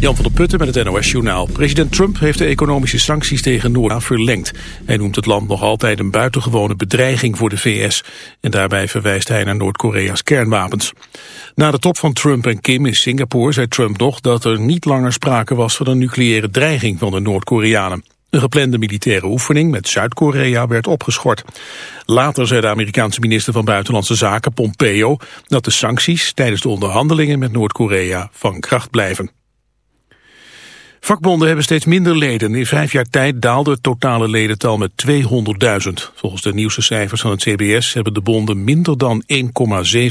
Jan van der Putten met het NOS-journaal. President Trump heeft de economische sancties tegen Noord-Korea verlengd. Hij noemt het land nog altijd een buitengewone bedreiging voor de VS. En daarbij verwijst hij naar Noord-Korea's kernwapens. Na de top van Trump en Kim in Singapore zei Trump nog dat er niet langer sprake was van een nucleaire dreiging van de Noord-Koreanen. Een geplande militaire oefening met Zuid-Korea werd opgeschort. Later zei de Amerikaanse minister van Buitenlandse Zaken Pompeo dat de sancties tijdens de onderhandelingen met Noord-Korea van kracht blijven. Vakbonden hebben steeds minder leden. In vijf jaar tijd daalde het totale ledental met 200.000. Volgens de nieuwste cijfers van het CBS hebben de bonden minder dan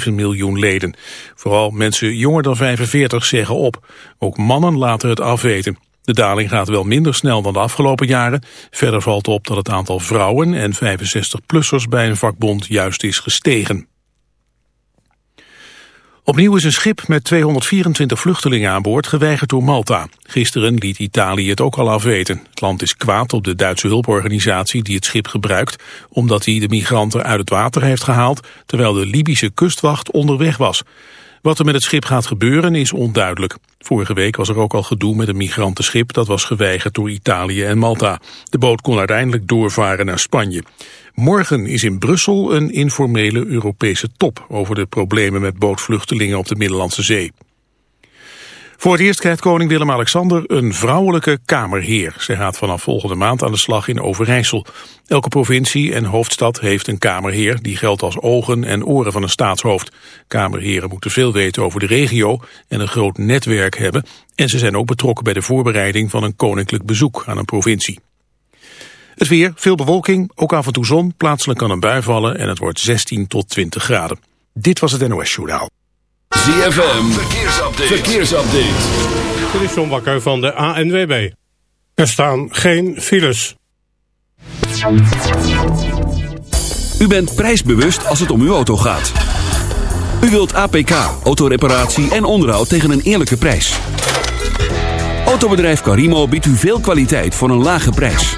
1,7 miljoen leden. Vooral mensen jonger dan 45 zeggen op. Ook mannen laten het afweten. De daling gaat wel minder snel dan de afgelopen jaren. Verder valt op dat het aantal vrouwen en 65-plussers bij een vakbond juist is gestegen. Opnieuw is een schip met 224 vluchtelingen aan boord geweigerd door Malta. Gisteren liet Italië het ook al afweten. Het land is kwaad op de Duitse hulporganisatie die het schip gebruikt... omdat hij de migranten uit het water heeft gehaald... terwijl de Libische kustwacht onderweg was. Wat er met het schip gaat gebeuren is onduidelijk. Vorige week was er ook al gedoe met een migrantenschip... dat was geweigerd door Italië en Malta. De boot kon uiteindelijk doorvaren naar Spanje. Morgen is in Brussel een informele Europese top... over de problemen met bootvluchtelingen op de Middellandse Zee. Voor het eerst krijgt koning Willem-Alexander een vrouwelijke kamerheer. Zij gaat vanaf volgende maand aan de slag in Overijssel. Elke provincie en hoofdstad heeft een kamerheer... die geldt als ogen en oren van een staatshoofd. Kamerheren moeten veel weten over de regio en een groot netwerk hebben... en ze zijn ook betrokken bij de voorbereiding van een koninklijk bezoek aan een provincie. Het weer, veel bewolking, ook af en toe zon. Plaatselijk kan een bui vallen en het wordt 16 tot 20 graden. Dit was het NOS Journaal. ZFM, verkeersupdate. verkeersupdate. Dit is John Bakker van de ANWB. Er staan geen files. U bent prijsbewust als het om uw auto gaat. U wilt APK, autoreparatie en onderhoud tegen een eerlijke prijs. Autobedrijf Carimo biedt u veel kwaliteit voor een lage prijs.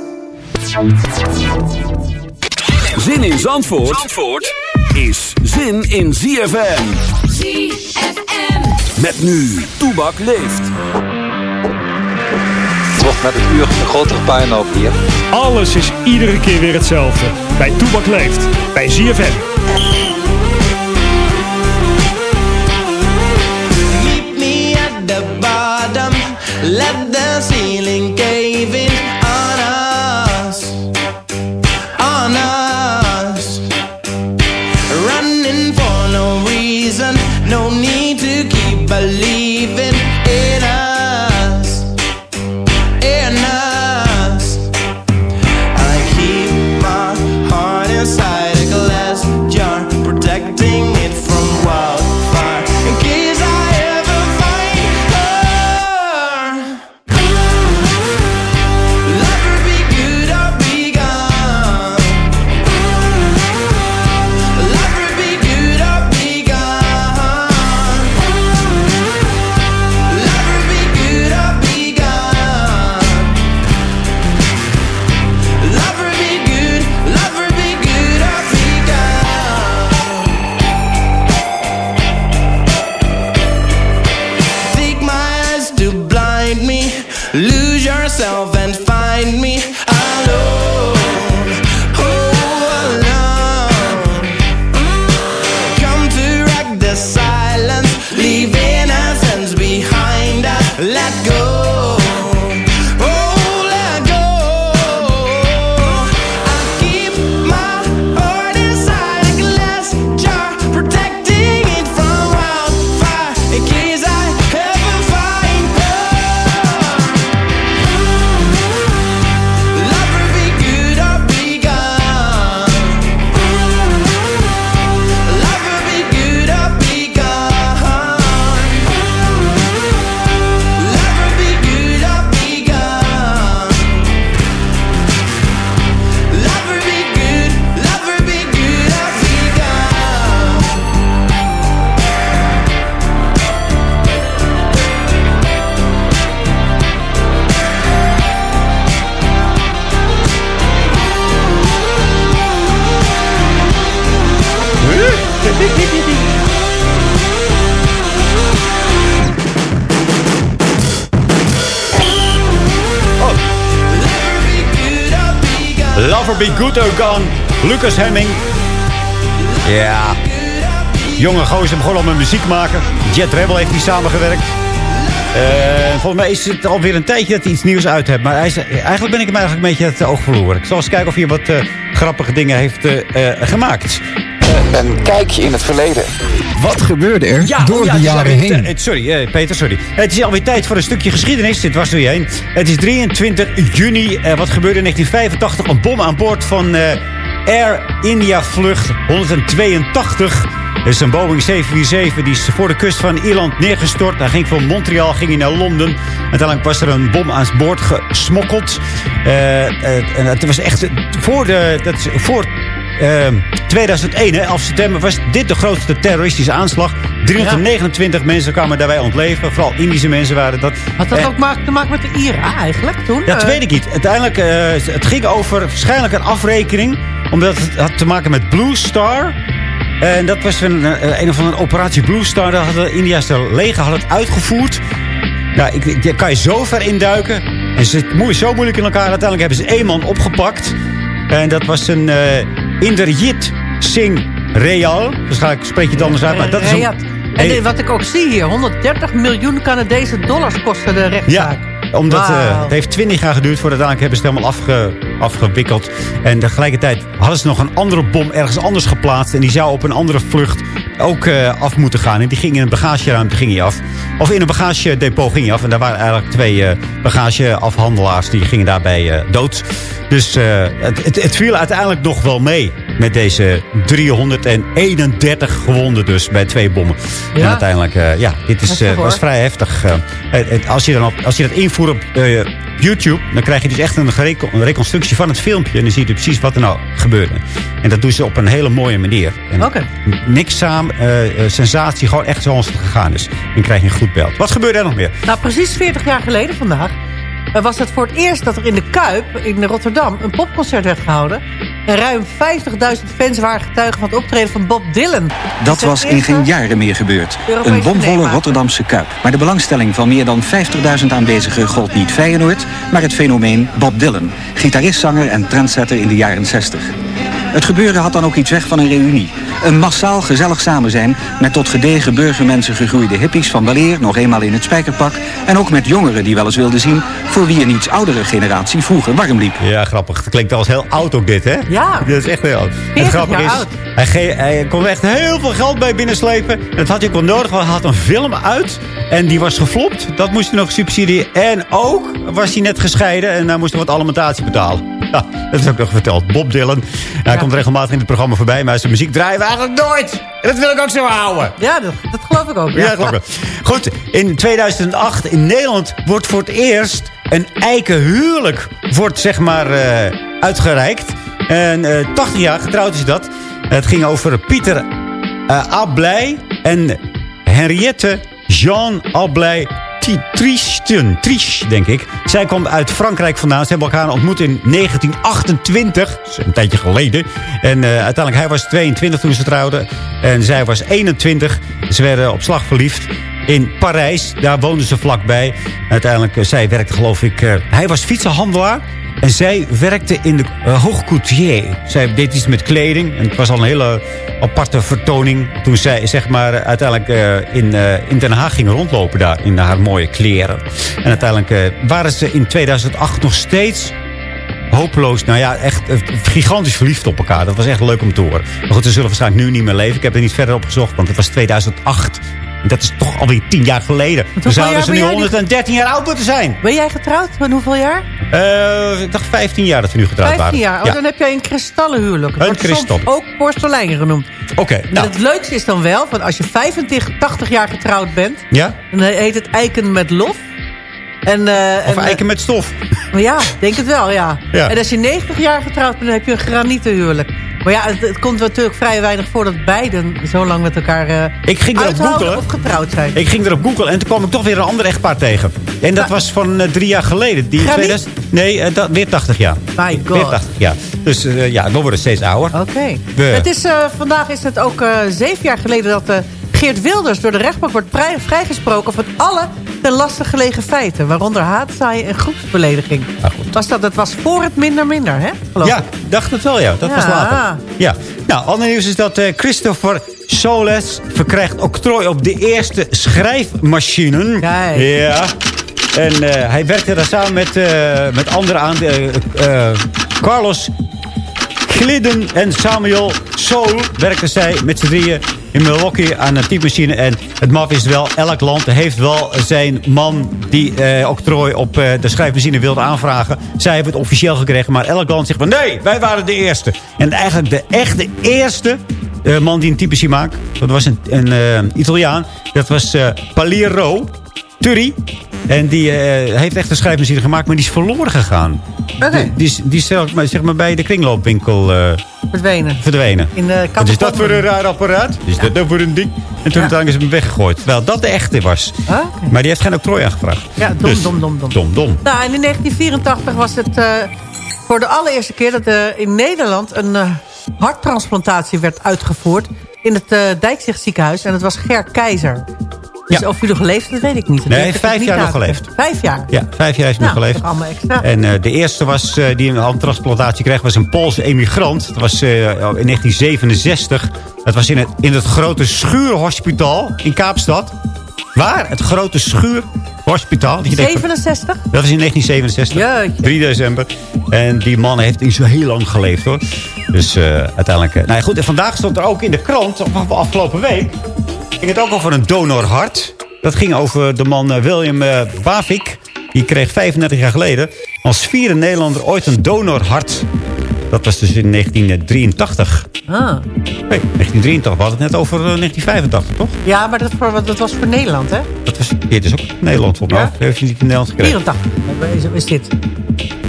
Zin in Zandvoort, Zandvoort is zin in ZFM. ZFM. Met nu, Toebak leeft. Het wordt met het uur een grotere puinhoop hier. Alles is iedere keer weer hetzelfde. Bij Toebak leeft. Bij ZFM. Meet me at the bottom. Let the ceiling Oh. Lover Be Good oh, or Gone, Lucas Hemming. Ja. Jonge gozer begon al met muziek maken. Jet Rebel heeft hier samengewerkt. Eh, volgens mij is het alweer een tijdje dat hij iets nieuws uit hebt. Maar hij is, eigenlijk ben ik hem eigenlijk een beetje het oog verloren. Ik zal eens kijken of hij wat eh, grappige dingen heeft eh, gemaakt. Een kijkje in het verleden. Wat gebeurde er Ja, door oh ja, de het jaren heen? ti- Sorry, eh, Peter, sorry. Het is alweer tijd voor een stukje geschiedenis. Dit was er weer heen. Het is 23 juni. Eh, wat gebeurde in 1985? Een bom aan boord van eh, Air India vlucht 182. Dat is een Boeing 747. Die is voor de kust van Ierland neergestort. Hij ging van Montreal ging hij naar Londen. Uiteindelijk was er een bom aan boord gesmokkeld. Eh, eh, en het was echt voor, de, dat is voor eh, 2001, hè, 11 september, was dit de grootste terroristische aanslag. 329 mensen kwamen daarbij om het leven. Vooral Indische mensen waren dat. Had dat Eh, ook te maken met de IRA eigenlijk toen? ja, dat Eh, weet ik niet. Uiteindelijk, eh, het ging over waarschijnlijk een afrekening. Omdat het had te maken met Blue Star. En dat was een, eh, een of andere operatie Blue Star. Daar hadden Indiase leger had het uitgevoerd. Nou, ik, kan je zo ver induiken. En ze zit moe- zo moeilijk in elkaar. Uiteindelijk hebben ze één man opgepakt. En dat was een Inderjit Singh Real. Waarschijnlijk spreek je het anders uit. Maar dat is een. En wat ik ook zie hier, 130 miljoen Canadese dollars kostte de rechtszaak. Ja, omdat eh, het heeft 20 jaar geduurd voordat uiteindelijk hebben ze het helemaal afge, afgewikkeld. En tegelijkertijd hadden ze nog een andere bom ergens anders geplaatst. En die zou op een andere vlucht ook eh, af moeten gaan. En die ging in een bagageruimte ging hij af. Of in een bagagedepot ging hij af. En daar waren eigenlijk twee eh, bagageafhandelaars. Die gingen daarbij eh, dood. Dus het, het, het viel uiteindelijk nog wel mee. Met deze 331 gewonden dus bij twee bommen. En uiteindelijk, ja, dit is, Heftig, was vrij heftig. als, je dan op, als je dat invoert op YouTube, dan krijg je dus echt een, reconstructie van het filmpje. En dan zie je precies wat er nou gebeurde. En dat doen ze op een hele mooie manier. Oké. Niks samen, eh, eh, sensatie, gewoon echt zoals het gegaan is. Dan krijg je een goed beeld. Wat gebeurde er nog meer? Nou, precies 40 jaar geleden vandaag was het voor het eerst dat er in de Kuip in Rotterdam een popconcert werd gehouden. En ruim 50.000 fans waren getuigen van het optreden van Bob Dylan. Dat was in geen jaren meer gebeurd. Europese Een bomvolle. Rotterdamse Kuip. Maar de belangstelling van meer dan 50.000 aanwezigen gold niet Feyenoord, maar het fenomeen Bob Dylan. Gitarist, zanger en trendsetter in de jaren 60. Het gebeuren had dan ook iets weg van een reunie. Een massaal gezellig samen zijn met tot gedegen burgermensen gegroeide hippies van weleer, nog eenmaal in het spijkerpak. En ook met jongeren die wel eens wilden zien voor wie een iets oudere generatie vroeger warm liep. Ja, grappig. Het klinkt als heel oud ook dit, hè? Ja. Dat is echt heel oud. Het 40 grappige is, hij, hij kon er echt heel veel geld bij binnenslepen. En dat had hij ook wel nodig, want hij had een film uit. En die was geflopt. Dat moest hij nog subsidiëren. En ook was hij net gescheiden en hij moest nog wat alimentatie betalen. Ja, dat is ook nog verteld. Bob Dylan. Komt regelmatig in het programma voorbij, maar zijn muziek draaien we eigenlijk nooit. En dat wil ik ook zo houden. Ja, dat, dat geloof ik ook. Ja, geloof ik. Goed, in 2008 in Nederland wordt voor het eerst een eikenhuwelijk wordt, zeg maar, eh, uitgereikt. En eh 80 jaar getrouwd is dat. Het ging over Pieter eh Ablij en Henriette Jean Ablij Tristen, Triche, denk ik. Zij kwam uit Frankrijk vandaan. Ze hebben elkaar ontmoet in 1928. Dat is een tijdje geleden. En eh, uiteindelijk, hij was 22 toen ze trouwden. En zij was 21. Ze werden op slag verliefd in Parijs. Daar woonden ze vlakbij. Uiteindelijk, eh, zij werkte geloof ik... eh, hij was fietsenhandelaar. En zij werkte in de uh, hoogcoutier. Zij deed iets met kleding. En het was al een hele aparte vertoning. Toen zij zeg maar, uiteindelijk eh, in, eh, in Den Haag ging rondlopen daar. In haar mooie kleren. En uiteindelijk waren ze in 2008 nog steeds hopeloos. Nou ja, echt gigantisch verliefd op elkaar. Dat was echt leuk om te horen. Maar goed, ze zullen waarschijnlijk nu niet meer leven. Ik heb er niet verder op gezocht, want het was 2008. Dat is toch alweer 10 jaar geleden. Dan zouden ze nu jij nu- 113 jaar oud moeten zijn. Ben jij getrouwd? Van hoeveel jaar? Eh, ik dacht 15 jaar dat we nu getrouwd 15 waren. jaar. Oh, Ja. dan heb jij een kristallenhuwelijk. Een kristal. ook porselein genoemd. Oké, nou. het leukste is dan wel, want als je 85, 80 jaar getrouwd bent... Ja? dan heet het eiken met lof. En, eh, Of en, eiken met stof. Maar ja, denk het wel, ja. Ja. En als je 90 jaar getrouwd bent, dan heb je een granieten huwelijk. Maar ja, het, het komt natuurlijk vrij weinig voor dat beiden zo lang met elkaar eh Ik ging erop uithouden googlen. of getrouwd zijn. Ik ging erop googlen en toen kwam ik toch weer een ander echtpaar tegen. En dat was van eh, drie jaar geleden. Die Graniet? 2000 nee, eh, dat, weer 80 jaar. My god. Weer 80 jaar. Dus ja, we worden steeds ouder. Oké. Het is, vandaag is het ook zeven jaar geleden dat Geert Wilders door de rechtbank wordt vrij- vrijgesproken van alle ten laste gelegen feiten, waaronder haatzaaien en groepsbelediging. Was dat, dat was voor het minder minder, hè? Geloof Ja, ik. dacht het wel, ja. Dat Ja. was later. Ja. Nou, ander nieuws is dat eh, Christopher Soles verkrijgt octrooi op de eerste schrijfmachinen. Kijk. Ja. En eh, hij werkte daar samen met, eh, met anderen aan. Carlos Glidden en Samuel Soul werkten zij met z'n drieën in Milwaukee aan een typemachine. En het maf is wel, elk land heeft wel zijn man die eh, octrooi op eh, de schrijfmachine wilde aanvragen. Zij hebben het officieel gekregen, maar elk land zegt van nee, wij waren de eerste. En eigenlijk de echte eerste eh, man die een typemachine maakt, dat was een, een Italiaan. Dat was Paliro Turri. En die eh, heeft echt een schrijfmachine gemaakt, maar die is verloren gegaan. Oké. Die, is- die is zeg maar, zeg maar bij de kringloopwinkel eh, Verdwenen. verdwenen. In de Wat is dat voor een raar apparaat? Is dat nou voor een ding? En toen uiteindelijk is hem weggegooid. Terwijl dat de echte was. Ah, oké. Maar die heeft geen octrooi aangevraagd. Ja, dom, Dus, dom, dom, dom. Dom, dom. Nou, en in 1984 was het eh, voor de allereerste keer dat er in Nederland een harttransplantatie werd uitgevoerd in het eh Dijkzicht ziekenhuis. En het was Ger Keizer. Dus Ja. of u nog leeft, dat weet ik niet. Dat Nee, vijf jaar nog nagekeken. Vijf jaar? Ja, vijf jaar is hij Nou, nog geleefd. allemaal extra. En eh, de eerste was, eh, die een handtransplantatie kreeg was een Poolse emigrant. Dat was eh, in 1967. Dat was in het, in het grote schuurhospitaal in Kaapstad. Waar? Het grote schuurhospitaal. Dat je denkt van- 67? Dat was in 1967. Jeetje. 3 december. En die man heeft niet zo heel lang geleefd hoor. Dus eh, uiteindelijk... eh, nou ja, goed, en vandaag stond er ook in de krant, afgelopen week... ging het ook over een donorhart. Dat ging over de man eh, William eh Bavik. Die kreeg 35 jaar geleden als vierde Nederlander ooit een donorhart. Dat was dus in 1983. Ah. Nee, 1983. We hadden het net over eh, 1985, toch? Ja, maar dat, dat was voor Nederland, hè? Dat was, dit is ook Nederland volgens mij. Ja? Heeft hij niet in Nederland gekregen? 84 is, is dit.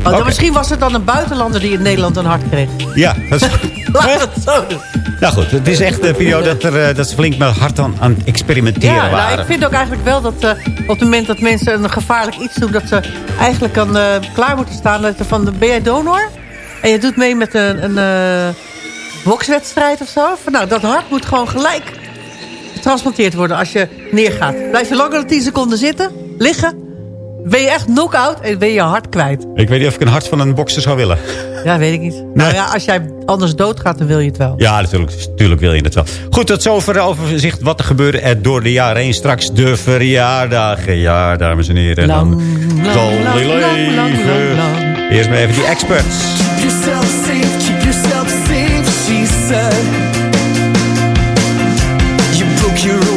Oh. Misschien was het dan een buitenlander die in Nederland een hart kreeg. Ja, dat is... We het zo doen. Nou goed, het is echt een periode dat, er, eh, dat ze flink met hart aan, aan het experimenteren Ja, nou, waren. ik vind ook eigenlijk wel dat eh, op het moment dat mensen een gevaarlijk iets doen... dat ze eigenlijk eh, klaar moeten staan. Van, ben jij donor? En je doet mee met een, een eh, bokswedstrijd of zo. Van, nou, dat hart moet gewoon gelijk getransplanteerd worden als je neergaat. Blijf je langer dan 10 seconden zitten, liggen... ben je echt knock-out en ben je je hart kwijt. Ik weet niet of ik een hart van een bokser zou willen. Ja, weet ik niet. Nou ja, als jij anders doodgaat, dan wil je het wel. Ja, natuurlijk, natuurlijk wil je het wel. Goed, tot zover overzicht wat er gebeurde er door de jaren heen. Straks de verjaardagen. Ja, dames en heren. Lang, Dan zal lang, die lang, lang, lang, leven. lang. Eerst maar even die experts. Keep yourself safe, keep yourself safe, she said. You broke your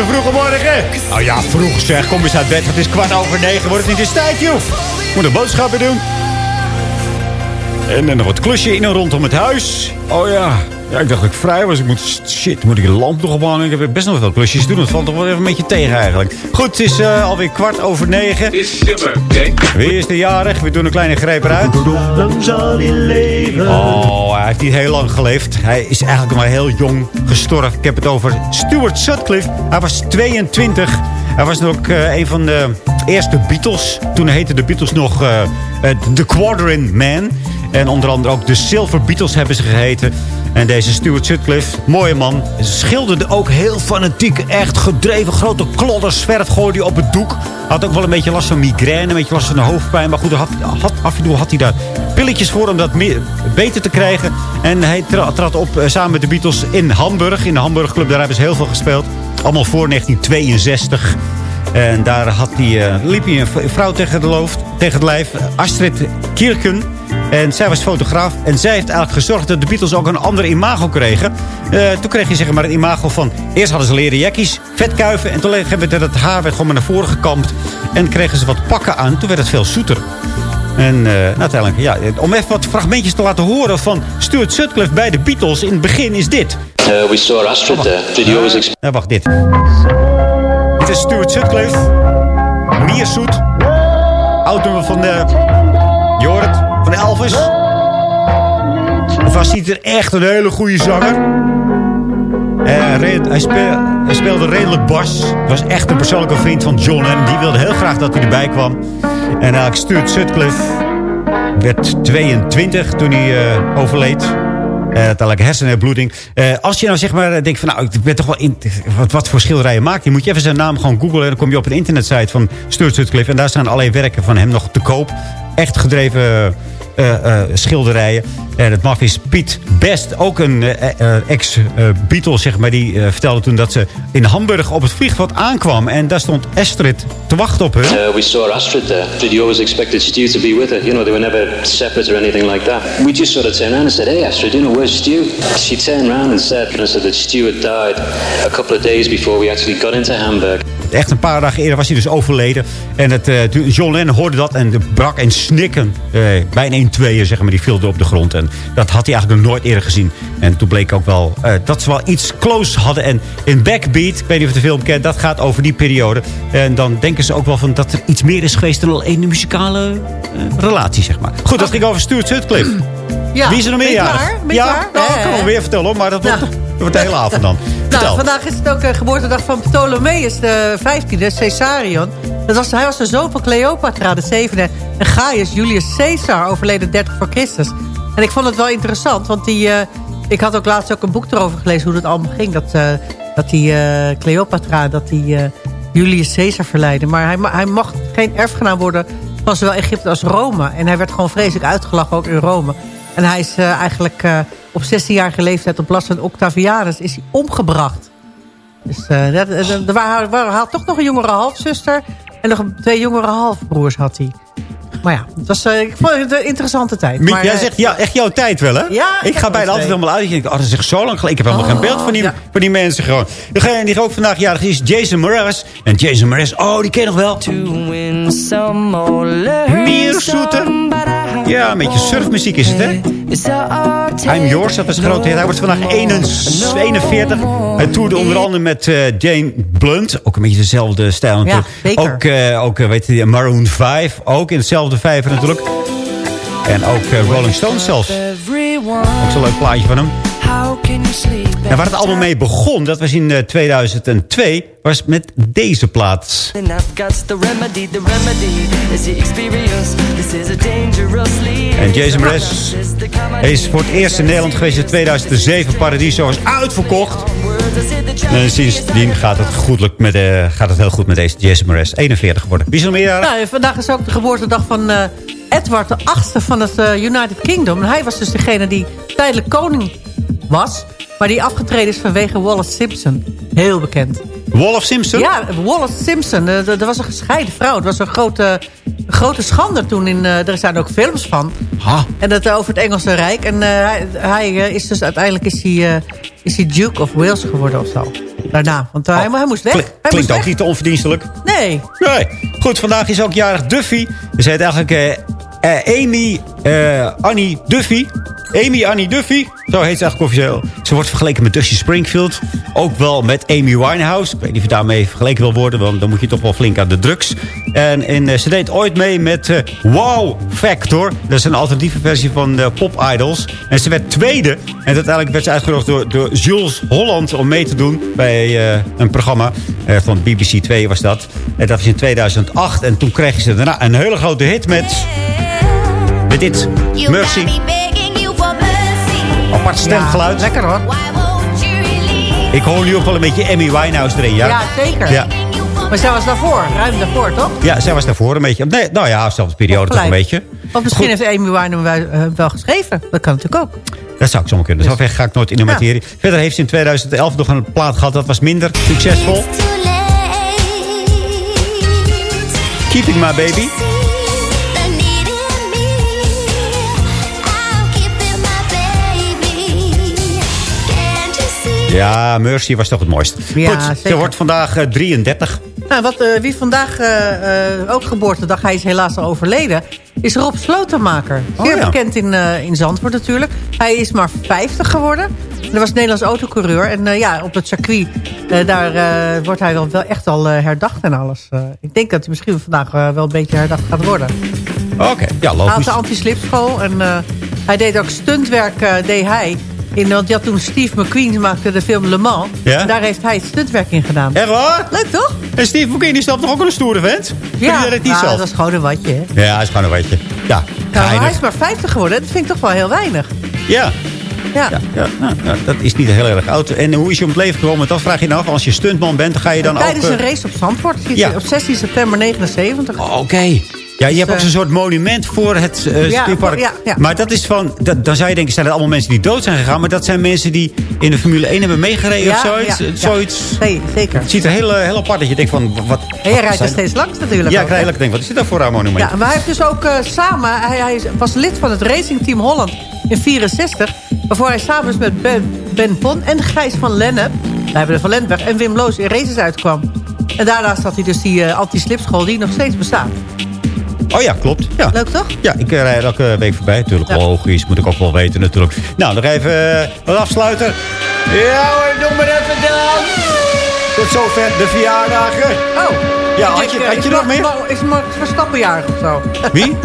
op de vroege morgen. Nou ja, vroeg zeg. Kom eens uit bed. Het is kwart over negen. Wordt het niet eens tijd, joh. Moet een boodschappen doen. En dan nog wat klusje in en rondom het huis. Oh ja. Ja, ik dacht dat ik vrij was. Ik moet, shit, moet ik de lamp nog ophangen? Ik heb best nog wel klusjes te doen. Het valt toch wel even een beetje tegen eigenlijk. Goed, het is uh, alweer kwart over negen. Is okay. Wie is de jarig? We doen een kleine greep eruit. Lang zal hij leven. Oh, hij heeft niet heel lang geleefd. Hij is eigenlijk maar heel jong gestorven. Ik heb het over Stuart Sutcliffe. Hij was 22. Hij was ook uh, een van de eerste Beatles. Toen heette de Beatles nog uh, The Quadrant Man. En onder andere ook de Silver Beatles hebben ze geheten. En deze Stuart Sutcliffe, mooie man, schilderde ook heel fanatiek. Echt gedreven, grote klodders verf gooide hij op het doek. Had ook wel een beetje last van migraine, een beetje last van hoofdpijn. Maar goed, had, had, af en toe had hij daar pilletjes voor om dat meer, beter te krijgen. En hij tra trad op uh, samen met de Beatles in Hamburg. In de Hamburg Club, daar hebben ze heel veel gespeeld. Allemaal voor 1962. En daar had hij, uh, liep hij een vrouw tegen, de loof, tegen het lijf. Astrid Kirken. En zij was fotograaf. En zij heeft eigenlijk gezorgd dat de Beatles ook een ander imago kregen. Uh, toen kreeg je zeg maar een imago van... Eerst hadden ze leren jackies, vetkuiven. En toen hebben we het haar werd gewoon naar voren gekampt. En kregen ze wat pakken aan. Toen werd het veel zoeter. En uh, uiteindelijk, ja, om even wat fragmentjes te laten horen van Stuart Sutcliffe bij de Beatles. In het begin is dit. Uh, we saw Astrid there. Did you always uh, wacht, dit. Dit is Stuart Sutcliffe. Mierzoet. Oud-nummer van de... Elvis. Of was hij er echt een hele goede zanger? Uh, hij, speel, hij, speelde redelijk bas. Was echt een persoonlijke vriend van John. En die wilde heel graag dat hij erbij kwam. En uh, Stuart Sutcliffe werd 22 toen hij uh, overleed. Uh, uiteindelijk hersenbloeding. Uh, als je nou zeg maar denkt van nou, ik ben toch wel in, wat, wat voor schilderijen maakt hij, moet je even zijn naam gewoon googlen en dan kom je op een internetsite van Stuart Sutcliffe en daar staan allerlei werken van hem nog te koop. Echt gedreven schilderijen. En het maf is Piet Best, ook een uh, ex-Beatle, zeg maar. Die vertelde toen dat ze in Hamburg op het vliegveld aankwam. En daar stond Astrid te wachten op hun. Uh, we saw Astrid there. Did you always expected Stu to be with her? You know, they were never separate or anything like that. We just sort of turned around and said, hey Astrid, you know, where's Stu? She turned around and said, and said that Stu had died a couple of days before we actually got into Hamburg. Echt een paar dagen eerder was hij dus overleden. En het, John Lennon hoorde dat en brak in snikken. Bijna in tweeën, zeg maar, die viel op de grond. En dat had hij eigenlijk nog nooit eerder gezien. En toen bleek ook wel uh, dat ze wel iets close hadden. En in Backbeat, ik weet niet of je de film kent, dat gaat over die periode. En dan denken ze ook wel van dat er iets meer is geweest dan alleen een muzikale relatie, zeg maar. Goed, dat ging over Stuart Sutcliffe. Ja, Wie is er nog meer? Ja, nou, ik kan wel weer vertellen hoor, maar dat wordt, dat wordt de hele avond dan. Nou, vandaag is het ook de geboortedag van Ptolemaeus de 15e, Caesarion. Dat was, hij was de zoon van Cleopatra, de zevende. En Gaius Julius Caesar, overleden 30 voor Christus. En ik vond het wel interessant, want die, uh, ik had ook laatst ook een boek erover gelezen... hoe het allemaal ging, dat, uh, dat die uh, Cleopatra, dat die Julius Caesar verleidde. Maar hij, hij mocht geen erfgenaam worden van zowel Egypte als Rome. En hij werd gewoon vreselijk uitgelachen, ook in Rome. En hij is eigenlijk op 16-jarige leeftijd op last van Octavianus is omgebracht. Dus dat, er had toch nog een jongere halfzuster. En nog twee jongere halfbroers had hij. Maar ja, het was, uh, ik vond het een interessante tijd. Miek, maar, jij zegt ja, echt jouw tijd wel, hè? Ja, ik ga bijna altijd helemaal uit. Ik denk, oh, dat is echt zo lang geleden. Ik heb helemaal Oh, geen beeld van die, ja. van die mensen gewoon. Degene die ook vandaag jarig is, Jason Mraz. En Jason Mraz, oh, die ken je nog wel. Meer zoete. Ja, een beetje surfmuziek is het, hè? I'm Yours, dat was een grote hit. Hij wordt vandaag 41. Hij toerde onder andere met uh, Jane Blunt. Ook een beetje dezelfde stijl natuurlijk. zeker. ook, uh, ook uh, weet je, Maroon 5. Ook in hetzelfde vijver natuurlijk. En ook Rolling Stones zelfs. Ook zo'n leuk plaatje van hem. En waar het allemaal mee begon, dat was in uh, 2002, was met deze plaat. En Jason Mraz is voor het eerst in Nederland geweest in 2007. Paradiso was uitverkocht. En sindsdien gaat het, goedelijk met, uh, gaat het heel goed met deze Jason Mraz. 41 geworden. Wie is er nog meer? Nou, vandaag is ook de geboortedag van uh, Edward de achtste van het uh, United Kingdom. En hij was dus degene die tijdelijk koning was. Maar die afgetreden is vanwege Wallace Simpson. Heel bekend. Wallace Simpson? Ja, Wallace Simpson. Er uh, was een gescheiden vrouw. Het was een grote, grote schande toen. In, uh, er zijn ook films van. Ha. En dat over het Engelse Rijk. En uh, hij, hij is dus uiteindelijk is hij, is hij Duke of Wales geworden of zo. daarna. Want eh, hij, hij moest weg. Hij Klinkt moest ook weg. niet te onverdienstelijk. Nee. Nee. Goed, vandaag is ook jarig Duffy. Ze heet eigenlijk eh, eh, Amy eh, Annie Duffy. Amy Annie Duffy. Zo heet ze eigenlijk officieel. Ze wordt vergeleken met Dusty Springfield. Ook wel met Amy Winehouse. Ik weet niet of je daarmee vergeleken wil worden. Want dan moet je toch wel flink aan de drugs. En, eh, ze deed ooit mee met eh, Wow Factor. Dat is een alternatieve versie van eh, Pop Idols. En ze werd tweede. En uiteindelijk werd ze uitgenodigd door, door Jules Holland om mee te doen bij eh, een programma. eh, van BBC 2 was dat. En dat was in 2008. En toen kreeg ze daarna een hele grote hit met... Met dit. Mercy. Apart stemgeluid. lekker hoor. Ik hoor nu ook wel een beetje Amy Winehouse erin, ja? Ja, zeker. Ja, Maar zij was daarvoor. Ruim daarvoor, toch? ja zij was daarvoor een beetje. Nee, nou ja, zelfde periode toch een beetje. Of misschien heeft Amy Winehouse wel, eh, wel geschreven. Dat kan natuurlijk ook. Dat zou ik zomaar kunnen. Zo ver ga ik nooit in de Ja. materie. Verder heeft ze in 2011 nog een plaat gehad. Dat was minder succesvol. Keeping My Baby. Ja, Mercy was toch het mooist. Ja, Goed, ze wordt vandaag eh, 33. Nou, wat, eh, wie vandaag eh, eh, ook geboortedag, hij is helaas al overleden, is Rob Slotenmaker. Zeer Oh, ja. bekend in, eh, in Zandvoort natuurlijk. Hij is maar 50 geworden. Hij was Nederlands autocoureur. En eh, ja, op het circuit, eh, daar eh, wordt hij wel, wel echt al eh, herdacht en alles. Eh, ik denk dat hij misschien vandaag eh, wel een beetje herdacht gaat worden. Oké, ja, Hij had logisch. de anti-slipschool en eh, hij deed ook stuntwerk, eh, deed hij. In, want je had toen Steve McQueen maakte de film Le Mans. Ja? En daar heeft hij het stuntwerk in gedaan. Echt waar? Leuk toch? En Steve McQueen die snapt toch ook een stoere vent? Ja, nou, zelf. dat is gewoon een watje. Hè? Ja, hij is gewoon een beetje. Ja, Nou, maar hij is maar 50 geworden. Dat vind ik toch wel heel weinig. Ja, Ja. ja, ja, nou, nou, dat is niet heel erg oud. En hoe is je om het leven gekomen? Dat vraag je nou af. Als je stuntman bent, dan ga je dan Tijdens ook... een eh, race op Zandvoort. Ja. Op 16 september 79. Oh, Oké. Ja, je hebt ook eh, zo'n soort monument voor het eh Ja, skippark. voor- ja, ja. Maar dat is van... Dat, dan zou je denken, zijn dat allemaal mensen die dood zijn gegaan. Maar dat zijn mensen die in de Formule 1 hebben meegereden of zoiets. Eh, zoiets. Nee, zeker. Het ziet er heel, eh, heel apart dat je denkt van... Wat, En jij rijdt er steeds langs natuurlijk. Ja, ook, ik rijd denk, wat is dit dan voor een monument? Ja, maar hij heeft dus ook eh, samen... Hij, hij was lid van het racingteam Holland in 64. Waarvoor hij samen is met Ben, ben Pon en Gijs van Lennep... Wij hebben de Van en Wim Loos in races uitkwam. En daarnaast had hij dus die eh, anti-slipschool die nog steeds bestaat. Oh ja, klopt. Ja. Leuk toch? Ja, ik eh, rijd elke week voorbij. Natuurlijk, Ja. logisch. Moet ik ook wel weten natuurlijk. Nou, nog even eh, wat afsluiten. Ja hoor, doe maar even dan. Tot zover de verjaardagen. Oh. Ja, had je, eh, had je nog meer? Ma- Is Max Verstappen jarig of zo? Wie?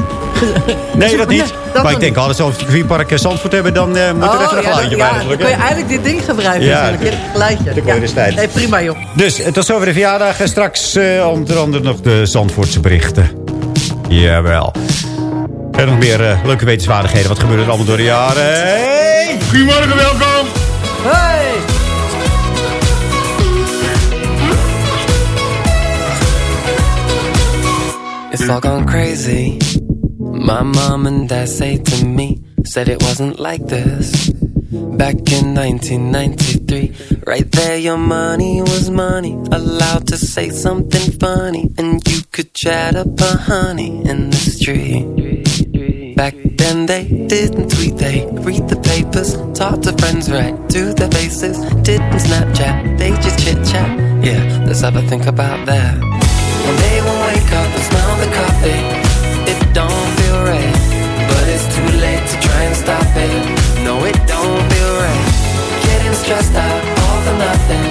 Nee, dat niet. Dat maar ik denk, als we over het circuitpark Zandvoort hebben... dan eh, moet er Oh, even een ja, geluidje dan- bij ja, natuurlijk. dan kun je eigenlijk dit ding gebruiken Ja. natuurlijk. Het geluidje. De coronatijd. Nee, prima joh. Dus, eh, tot zover de verjaardag. Straks eh, onder andere nog de Zandvoortse berichten. Jawel. En nog meer eh, leuke wetenswaardigheden. Wat gebeurt er allemaal door de jaren? Hey! Goedemorgen, welkom. Hey! It's all gone crazy. My mom and dad say to me, said it wasn't like this. Back in 1993, right there, your money was money. Allowed to say something funny, and you could chat up a honey in the street. Back then, they didn't tweet, they read the papers, talk to friends right to their faces. Didn't Snapchat, they just chit chat. Yeah, let's have a think about that. One we'll wake up and smell the coffee. It don't feel right, but it's too late to try and stop it. Stressed out, all for nothing.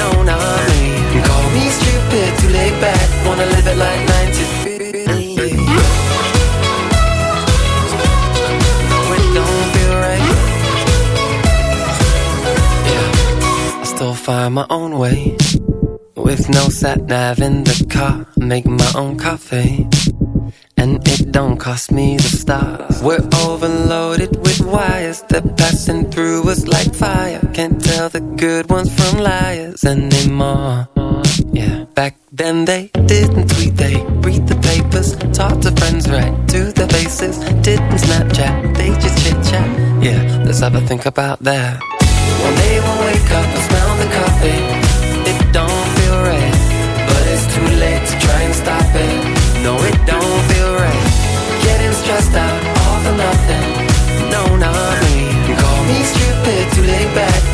No, not me. Call me stupid, too laid back. Wanna live it like 93. No, it don't feel right. Yeah, I still find my own way. With no sat nav in the car, make my own coffee. And it don't cost me the stars. We're overloaded with wires. They're passing through us like fire. Can't tell the good ones from liars anymore. Yeah, back then they didn't tweet, they read the papers, talk to friends right to their faces. Didn't Snapchat, they just chit chat. Yeah, let's have a think about that. One day we'll wake up and smell the coffee. It don't feel right, but it's too late to try and stop it. No, it don't stressed out, all for nothing. No, not me. Call me stupid, too laid back.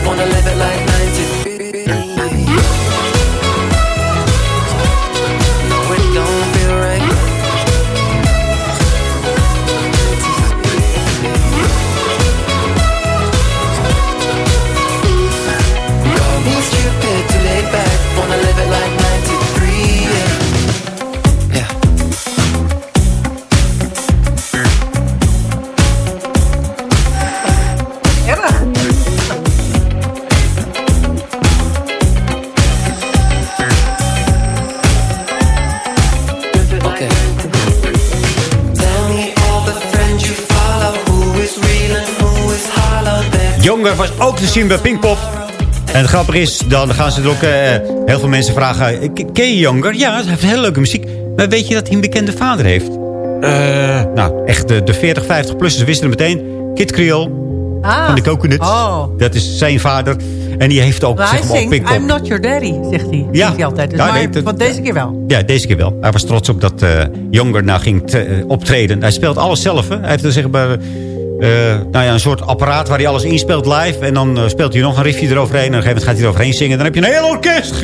Bij Pinkpop. En het grappige is, dan gaan ze er ook... eh, heel veel mensen vragen... eh, Ken je Younger? Ja, hij heeft hele leuke muziek. Maar weet je dat hij een bekende vader heeft? Eh, nou, echt de, de 40, 50-plussers wisten het meteen. Kid Creole Ah. van de Coconuts. Oh. Dat is zijn vader. En die heeft ook Maar zeg hij maar, op zingt, Pinkpop. I'm not your daddy, zegt hij. Ja. Zingt hij altijd. Dus Ja, maar, nee, dat- want deze keer wel. Ja, deze keer wel. Hij was trots op dat eh Younger nou ging te- optreden. Hij speelt alles zelf. Hè. Hij heeft er zeg maar, nou ja, een soort apparaat waar hij alles inspeelt live. En dan eh, speelt hij nog een riffje eroverheen. En op een gegeven moment gaat hij eroverheen zingen. Dan heb je een heel orkest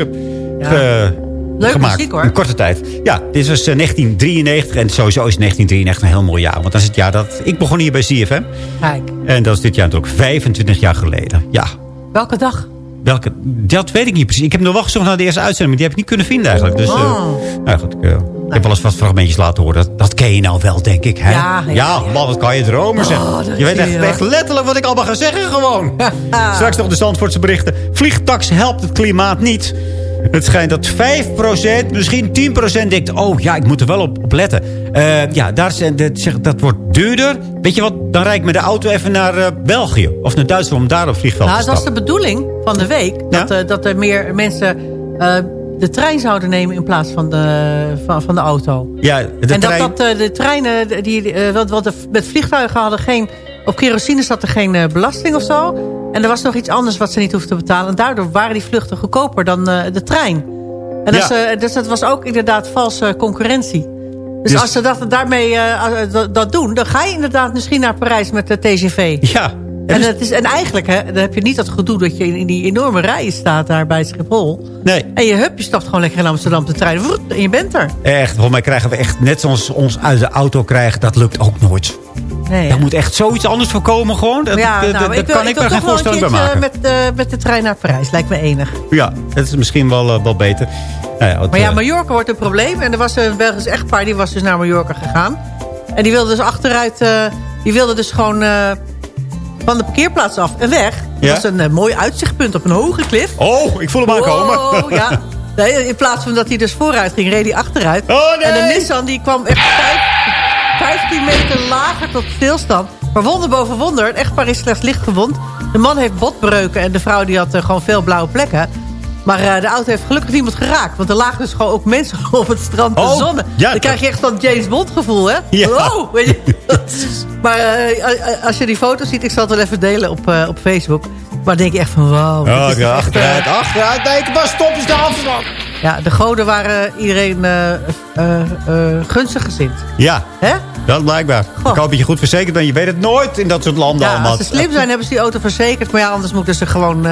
Leuke gemaakt. muziek, hoor. In korte tijd. Ja, dit was eh, 1993. En sowieso is 1993 een heel mooi jaar. Want dat is het jaar dat ik begon hier bij CFM. Kijk, En dat is dit jaar natuurlijk 25 jaar geleden. Ja, welke dag? Welke, dat weet ik niet precies. Ik heb nog wel gezocht naar de eerste uitzending, maar die heb ik niet kunnen vinden eigenlijk. Dus, eh, Oh. nou goed, ik, eh, ik heb wel eens wat fragmentjes laten horen. Dat, dat ken je nou wel, denk ik. Hè? Ja, ja, ja. man, wat kan je dromen, zeg. Oh, je weet echt, letterlijk wat ik allemaal ga zeggen, gewoon. Straks nog de Zandvoortse berichten. Vliegtax helpt het klimaat niet. Het schijnt dat 5%, misschien 10% denkt... oh ja, ik moet er wel op, op letten. Eh, ja, daar zijn, dat, dat wordt duurder. Weet je wat, dan rijd ik met de auto even naar eh, België. Of naar Duitsland om daar op vliegveld Nou, te dat was de bedoeling van de week. Dat, eh, dat er meer mensen de trein zouden nemen in plaats van de, van, van de auto. Ja, de en trein... dat, dat eh, de treinen, die, eh, wat, wat met vliegtuigen hadden geen... Op kerosine zat er geen eh, belasting of zo. En er was nog iets anders wat ze niet hoefden te betalen. En daardoor waren die vluchten goedkoper dan de trein. En Ja. eh, dus dat was ook inderdaad valse concurrentie. Dus, Dus- als ze dat, daarmee dat doen... dan ga je inderdaad misschien naar Parijs met de TGV. Ja. En, het is, en eigenlijk hè, dan heb je niet dat gedoe dat je in, in die enorme rijen staat daar bij Schiphol. Nee. En je hup, je stapt gewoon lekker in Amsterdam de trein. Vroet, En je bent er. Echt, volgens mij krijgen we echt net zoals ons uit de auto krijgen. Dat lukt ook nooit. Nee, Daar moet echt zoiets anders voorkomen gewoon. Dat, ja, dat- nou, dat ik wil, kan ik, ik me geen voorstelling bij keertje maken. met, eh, met de trein naar Parijs. Lijkt me enig. Ja, dat is misschien wel, eh, wel beter. Nou ja, Maar ja, eh, Mallorca wordt een probleem. En er was een Belgisch echtpaar, die was dus naar Mallorca gegaan. En die wilde dus achteruit... die wilde dus gewoon van de parkeerplaats af en weg. Dat was een eh, mooi uitzichtpunt op een hoge klif. Oh, ik voel hem aankomen. Wow, ja. Nee, in plaats van dat hij dus vooruit ging, reed hij achteruit. Oh, nee! En de Nissan die kwam echt vijf, 15 meter lager tot stilstand. Maar wonder boven wonder, het echtpaar is slechts licht gewond. De man heeft botbreuken en de vrouw die had eh, gewoon veel blauwe plekken. Maar eh, de auto heeft gelukkig niemand geraakt. Want er lagen dus gewoon ook mensen op het strand te Oh, zonnen. ja, Dan krijg je echt dat James Bond gevoel, hè? Ja. Oh, weet je. maar eh, als je die foto's ziet, ik zal het wel even delen op, eh, op Facebook. Maar dan denk je echt van, wow. Oh, ja, echt, eh, achteruit, achteruit. Nee, was stop, is de afslag. ja, de goden waren iedereen gunstig gezind. Ja, Hè? dat blijkbaar. Ik hoop dat je goed verzekerd bent. Je weet het nooit in dat soort landen Ja, allemaal. als ze slim zijn, hebben ze die auto verzekerd. Maar ja, anders moeten ze gewoon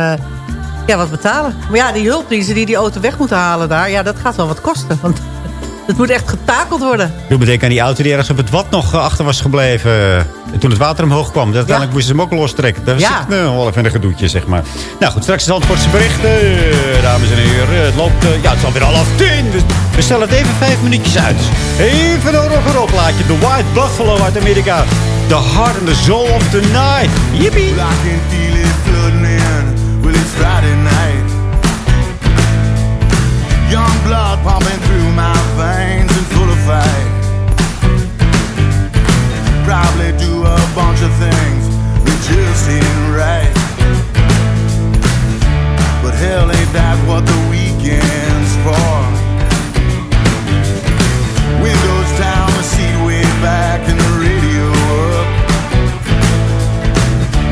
ja, wat betalen. Maar ja, die hulpdiensten die die auto weg moeten halen daar... ja, dat gaat wel wat kosten. Want het moet echt getakeld worden. Ik doe me denken aan die auto die ergens op het wat nog eh, achter was gebleven. eh, toen het water omhoog kwam. Dat uiteindelijk moesten ze hem ook lostrekken. Dat was Ja. echt, eh, wel even een gedoetje, zeg maar. Nou goed, straks de Zandvoortse berichten. Eh, Dames en heren, het loopt... ja, het is alweer half tien. Dus we stellen het even vijf minuutjes uit. Even een rock plaatje. The White Buffalo uit Amerika. The Heart and the Soul of the Night. Yippie! Friday night. Young blood pumping through my veins and full of fight. Probably do a bunch of things that just ain't right. But hell, ain't that what the weekend's for? Windows down, the seat way back, and the radio up.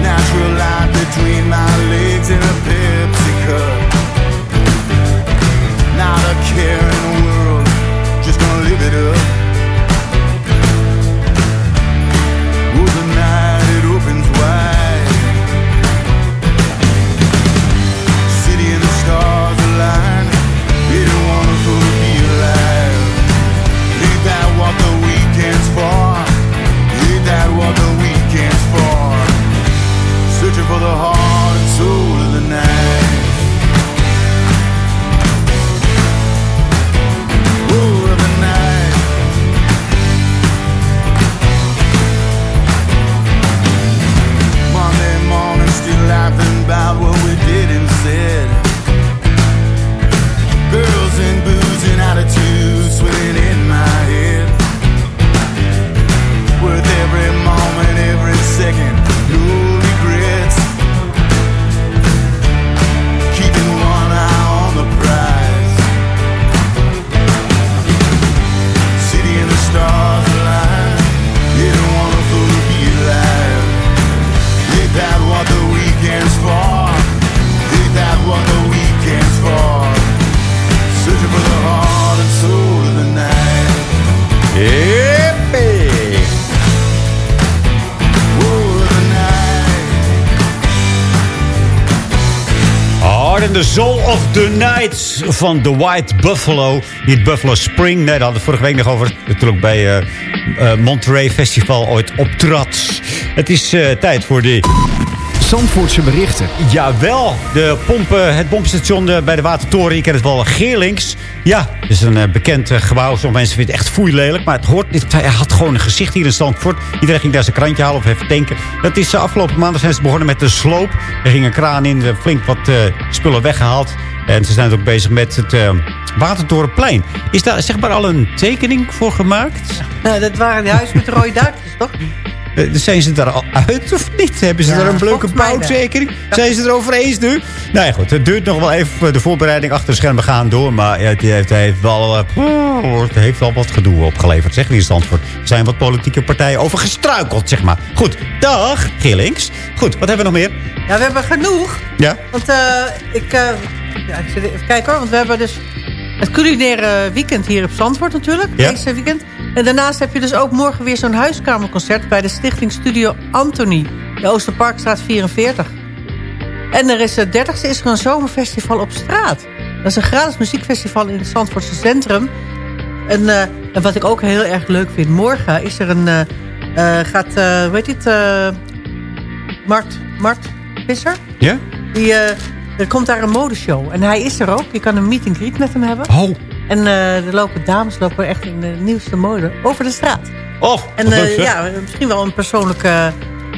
Natural light between my legs without a care in the world, just gonna live it up. Night it opens wide. City and the stars align. Wonderful to be alive. That what the weekend's for? That what the weekend's for? Searching for the heart. said. Girls and booze and attitudes swimming in my van The White Buffalo. Niet Buffalo Spring. Nee, daar hadden we vorige week nog over. Natuurlijk bij eh eh, Monterey Festival ooit optrad. Het is eh, tijd voor de... Zandvoortse berichten. Jawel, de pompen, het pompstation bij de Watertoren. Je kent het wel, Geerlinks. Ja, het is een bekend gebouw. Sommige mensen vinden het echt foeilelijk. Maar het hoort niet. Hij had gewoon een gezicht hier in Zandvoort. Iedereen ging daar zijn krantje halen of even tanken. Dat is afgelopen maandag zijn ze begonnen met de sloop. Er ging een kraan in, flink wat spullen weggehaald. En ze zijn ook bezig met het eh, Watertorenplein. Is daar zeg maar al een tekening voor gemaakt? Nou, dat waren die huis met de rode duikjes, toch? Eh, zijn ze daar al uit of niet? Hebben ze Ja, daar een leuke bouwtekening? Zijn ze het erover eens nu? Nou ja, goed. Het duurt nog wel even. De voorbereiding achter de schermen gaan door. Maar ja, het heeft, heeft, wel, eh, het heeft wel wat gedoe opgeleverd. Zeg niet in Zandvoort. Er zijn wat politieke partijen over gestruikeld, zeg maar. Goed. Dag, Gillings. Goed, wat hebben we nog meer? Ja, we hebben genoeg. Ja? Want eh, ik, eh, ja, ik zit even kijken hoor. Want we hebben dus het culinaire weekend hier op Zandvoort natuurlijk. Ja. Deze weekend. En daarnaast heb je dus ook morgen weer zo'n huiskamerconcert... bij de stichting Studio Anthony. De Oosterparkstraat 44. En er is het 30e is er een zomerfestival op straat. Dat is een gratis muziekfestival in het Zandvoortse centrum. En, eh, en wat ik ook heel erg leuk vind... morgen is er een... eh, eh, gaat, eh weet je het... eh, Mart, Mart Visser? Ja? Die, er komt daar een modeshow. En hij is er ook. Je kan een meet and greet met hem hebben. Oh. En eh, er lopen dames lopen echt in de nieuwste mode over de straat. Oh, En leuk, eh, ja, misschien wel een persoonlijke...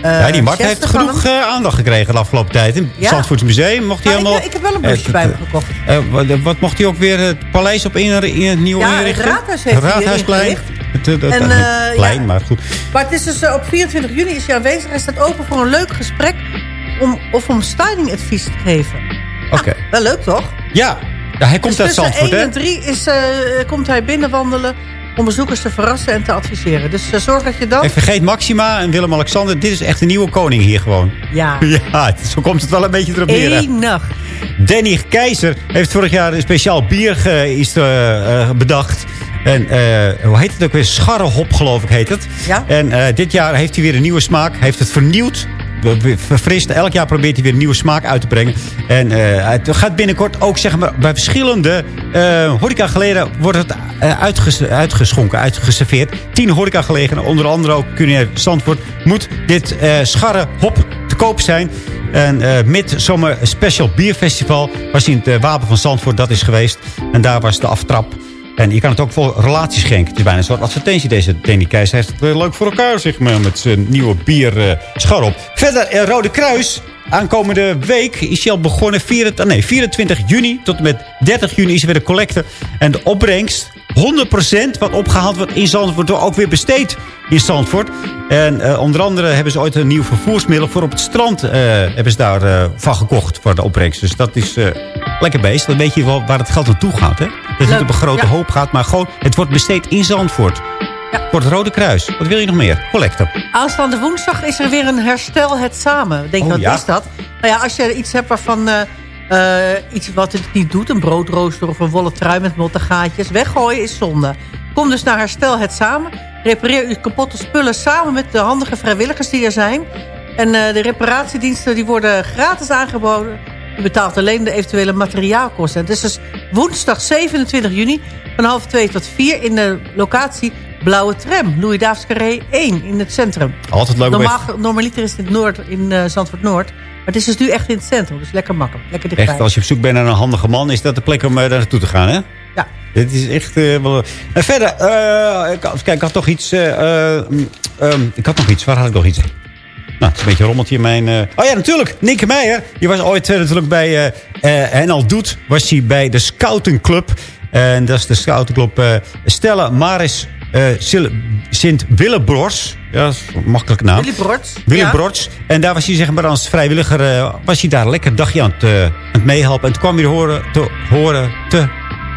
eh, ja, die Mart geste heeft genoeg aandacht gekregen de afgelopen tijd. In het Ja. Zandvoorts Museum mocht hij Maar ik- ik heb wel een busje bij het, hem gekocht. wat, wat mocht hij ook weer het paleis op in, in het nieuwe Ja, het inrichten? raadhuis heeft Raadhuisplein. Het, het, het, En, het ja. maar goed. Maar het is dus op 24 juni is hij aanwezig. Hij staat open voor een leuk gesprek... Om, of om stylingadvies te geven. Oké. Wel leuk, toch? Ja. ja, hij komt Dus uit tussen Zandvoort, 1 hè? en 3 is, eh, komt hij binnenwandelen... om bezoekers te verrassen en te adviseren. Dus eh, zorg dat je dan... En vergeet Maxima en Willem-Alexander. Dit is echt een nieuwe koning hier gewoon. Ja. Ja, zo komt het wel een beetje erop neer. nacht. Danny Keizer heeft vorig jaar een speciaal bier ge- is, eh, eh, bedacht. En hoe heet het ook weer? Scharrehop, geloof ik, heet het. Ja. En dit jaar heeft hij weer een nieuwe smaak. Hij heeft het vernieuwd. Verfrist. Elk jaar probeert hij weer een nieuwe smaak uit te brengen. En eh, het gaat binnenkort ook zeg maar, bij verschillende uh, horecageleden wordt het eh, uitges uitgeschonken, uitgeserveerd. Tien horecagelegen, onder andere ook Culinair Zandvoort, moet dit eh scharre hop te koop zijn. En uh, Midsummer Special Bierfestival was in het uh, Wapen van Zandvoort, dat is geweest. En daar was de aftrap. En je kan het ook voor relaties schenken. Het is bijna een soort advertentie. Deze Danny Keijs heeft het leuk voor elkaar, zeg maar, met zijn nieuwe bier uh, scharop. Verder, uh, Rode Kruis. Aankomende week is hij al begonnen. 24, nee, 24 juni tot en met 30 juni is er weer de collecte. En de opbrengst, 100% wat opgehaald wordt in Zandvoort... wordt ook weer besteed in Zandvoort. En uh, onder andere hebben ze ooit een nieuw vervoersmiddel... voor op het strand uh, hebben ze daar uh, van gekocht voor de opbrengst. Dus dat is lekker bezig. Dan weet je wel waar het geld naartoe gaat, hè? Dat het op een grote ja. hoop gaat, maar gewoon... het wordt besteed in Zandvoort. Ja. Voor het Rode Kruis. Wat wil je nog meer? Collector. Aanstaande woensdag is er weer een herstel het samen. Denk, oh, wat ja? is dat? Nou ja, als je iets hebt waarvan... Uh, iets wat het niet doet, een broodrooster of een wollen trui met motte gaatjes. Weggooien is zonde. Kom dus naar Herstel het Samen. Repareer uw kapotte spullen samen met de handige vrijwilligers die er zijn. En uh, de reparatiediensten die worden gratis aangeboden. U betaalt alleen de eventuele materiaalkosten. Het is dus woensdag 27 juni van half 2 tot 4 in de locatie Blauwe Tram. Louis Davids Carré 1 in het centrum. Altijd leuk. Normaal, normaliter is het in, het Noord, in uh, Zandvoort Noord. Maar het is dus nu echt in het centrum. Dus lekker makkelijk. Lekker dichtbij. Echt, als je op zoek bent naar een handige man... is dat de plek om uh, daar naartoe te gaan, hè? Ja. Dit is echt... Uh, wel... En verder, ik, kijk, ik had toch iets... Um, ik had nog iets. Waar had ik nog iets? Nou, het is een beetje rommeltje in mijn... Uh... Oh ja, natuurlijk. Nick Meijer. Die was ooit uh, natuurlijk bij... Uh, en al doet was hij bij de Scoutenclub. En dat is de Scoutenclub Stella Maris Sint-Willebros. Ja, dat is een makkelijke naam. Ja. En daar was hij zeg maar als vrijwilliger... was hij daar lekker een dagje aan het, aan het meehelpen. En toen kwam hij horen te... Horen te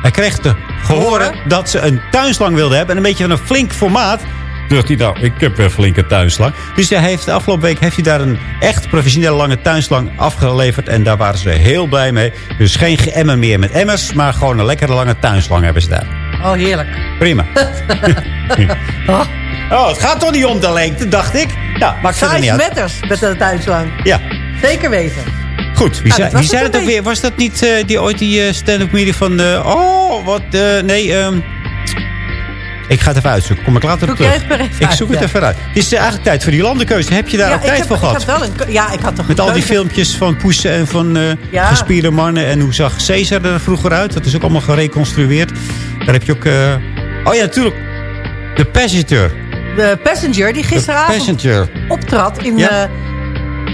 hij kreeg te horen dat ze een tuinslang wilde hebben. En een beetje van een flink formaat. Toen dacht hij, nou, ik heb een flinke tuinslang. Dus hij heeft, de afgelopen week heeft hij daar een echt professionele lange tuinslang afgeleverd. En daar waren ze heel blij mee. Dus geen geëmmer meer met emmers. Maar gewoon een lekkere lange tuinslang hebben ze daar. Oh, heerlijk. Prima. oh. oh, het gaat toch niet om de lengte, dacht ik. Nou, niet uit. matters met de tuinslang. Ja. Zeker weten. Goed, wie, Nou, zei, wie zei het ook weer? Was dat niet eh, die ooit die eh, stand-up comedy van... eh, oh, wat... nee, ehm, ik ga het even uitzoeken. Kom ik later op terug. ik zoek het even uit. Het is eigenlijk tijd voor die landenkeuze. Heb je daar ook tijd voor ik gehad? ja, ik had toch Met een al die filmpjes van poesen en van eh gespierde mannen. En hoe zag Caesar er vroeger uit? Dat is ook allemaal gereconstrueerd. Daar heb je ook... eh, oh ja, natuurlijk. De Passenger. De Passenger, die gisteravond optrad in...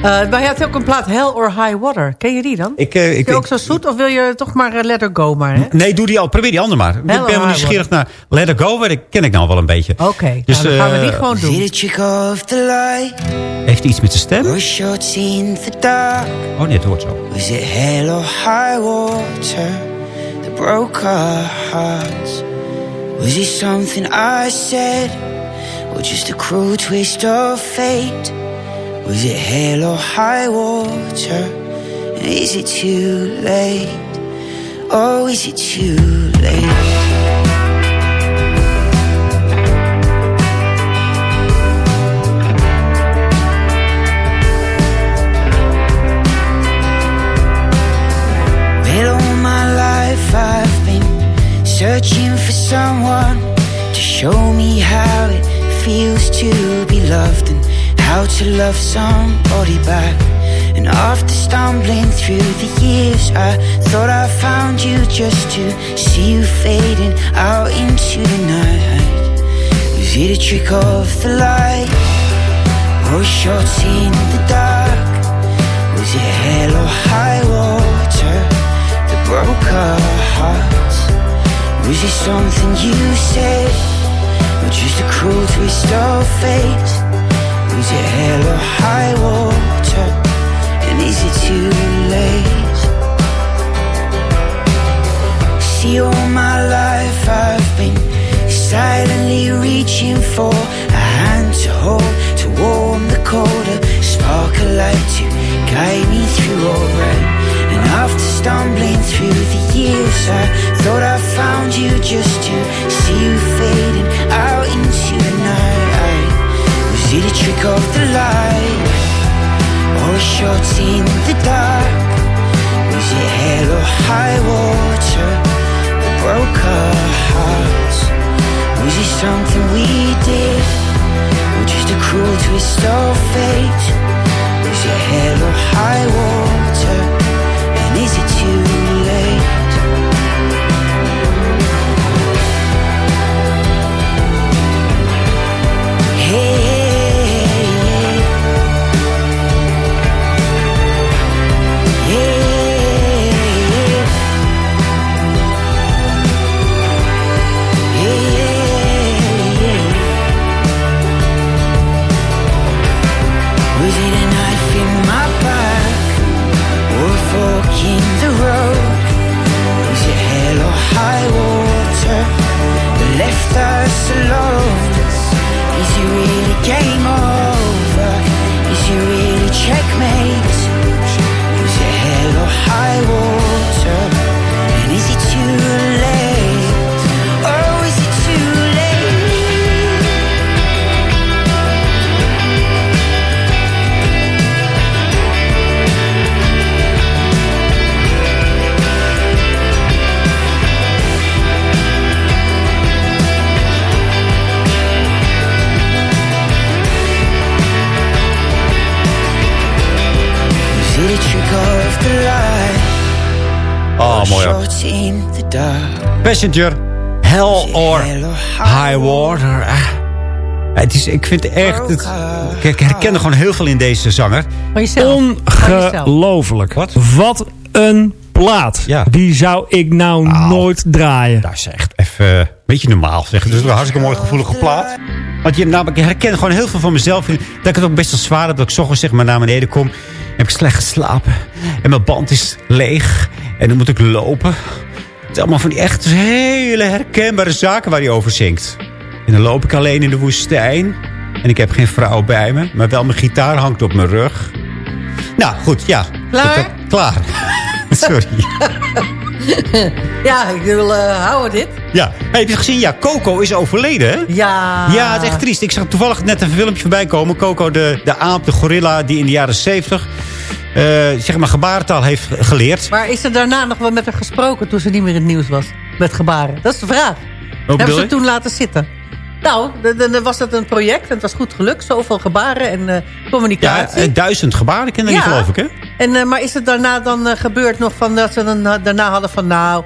eh maar je had ook een plaat Hell or High Water. Ken je die dan? Ik, eh, Is ik, die ook zo zoet of wil je toch maar eh, Let Her Go maar, hè? Nee, doe die al. Probeer die andere maar. Ik ben wel nieuwsgierig naar Let It Go. maar Dat ken ik nou wel een beetje. Oké, Dus, nou, dan gaan we die gewoon doen. The the Heeft hij iets met zijn stem? the. Oh nee, het hoort zo. Was it hell or high water that broke our hearts? Was it something I said, or just a cruel twist of fate? Was it hell or high water? Is it too late? Oh, is it too late? Well, all my life I've been searching for someone to show me how it feels to be loved how to love somebody back. And after stumbling through the years, I thought I found you just to see you fading out into the night. Was it a trick of the light or shots in the dark? Was it hell or high water that broke our hearts? Was it something you said, or just a cruel twist of fate? Was it hell or high water, and is it too late? See, all my life I've been silently reaching for a hand to hold, to warm the colder, spark a light to guide me through all right. And after stumbling through the years, I thought I found you just to see you fading out into the night. Was it a trick of the light, or a shot in the dark? Was it hell or high water that broke our hearts? Was it something we did, or just a cruel twist of fate? Was it hell or high water, and is it too Is really game over? Is really checkmate? Was it hell or high water? And is it too late? Passenger. Hell or High Water. Ah. Het is, ik vind echt... Het, ik herken er gewoon heel veel in deze zanger. Van jezelf. Ongelooflijk. Wat? een plaat. Die zou ik nou nooit draaien. Dat is echt even een beetje normaal zeggen. Dus een hartstikke mooi gevoelige plaat. Want je, namelijk, ik herken gewoon heel veel van mezelf. in, Dat ik het ook best wel zwaar heb. Dat ik ochtends zeg maar naar beneden kom. Heb ik slecht geslapen. En mijn band is leeg. En dan moet ik lopen. Het is allemaal van die echt hele herkenbare zaken waar hij over zingt. En dan loop ik alleen in de woestijn. En ik heb geen vrouw bij me. Maar wel mijn gitaar hangt op mijn rug. Nou, goed, ja. Klaar? Klaar. Sorry. ja, ik wil eh, houden dit. Ja, hey, heb je gezien? Ja, Coco is overleden, hè? Ja. Ja, het is echt triest. Ik zag toevallig net een filmpje voorbij komen. Coco, de, de aap, de gorilla, die in de jaren 70 eh, zeg maar gebarentaal heeft geleerd. Maar is er daarna nog wel met haar gesproken toen ze niet meer in het nieuws was? Met gebaren. Dat is de vraag. bedoel Hebben ze je? toen laten zitten? Nou, dan- was dat een project en het was goed gelukt. Zoveel gebaren en eh, Ja, communicatie. eh, duizend gebarenkinderen, Ja. geloof ik, hè? En, maar is het daarna dan gebeurd nog van dat ze dan daarna hadden van... nou,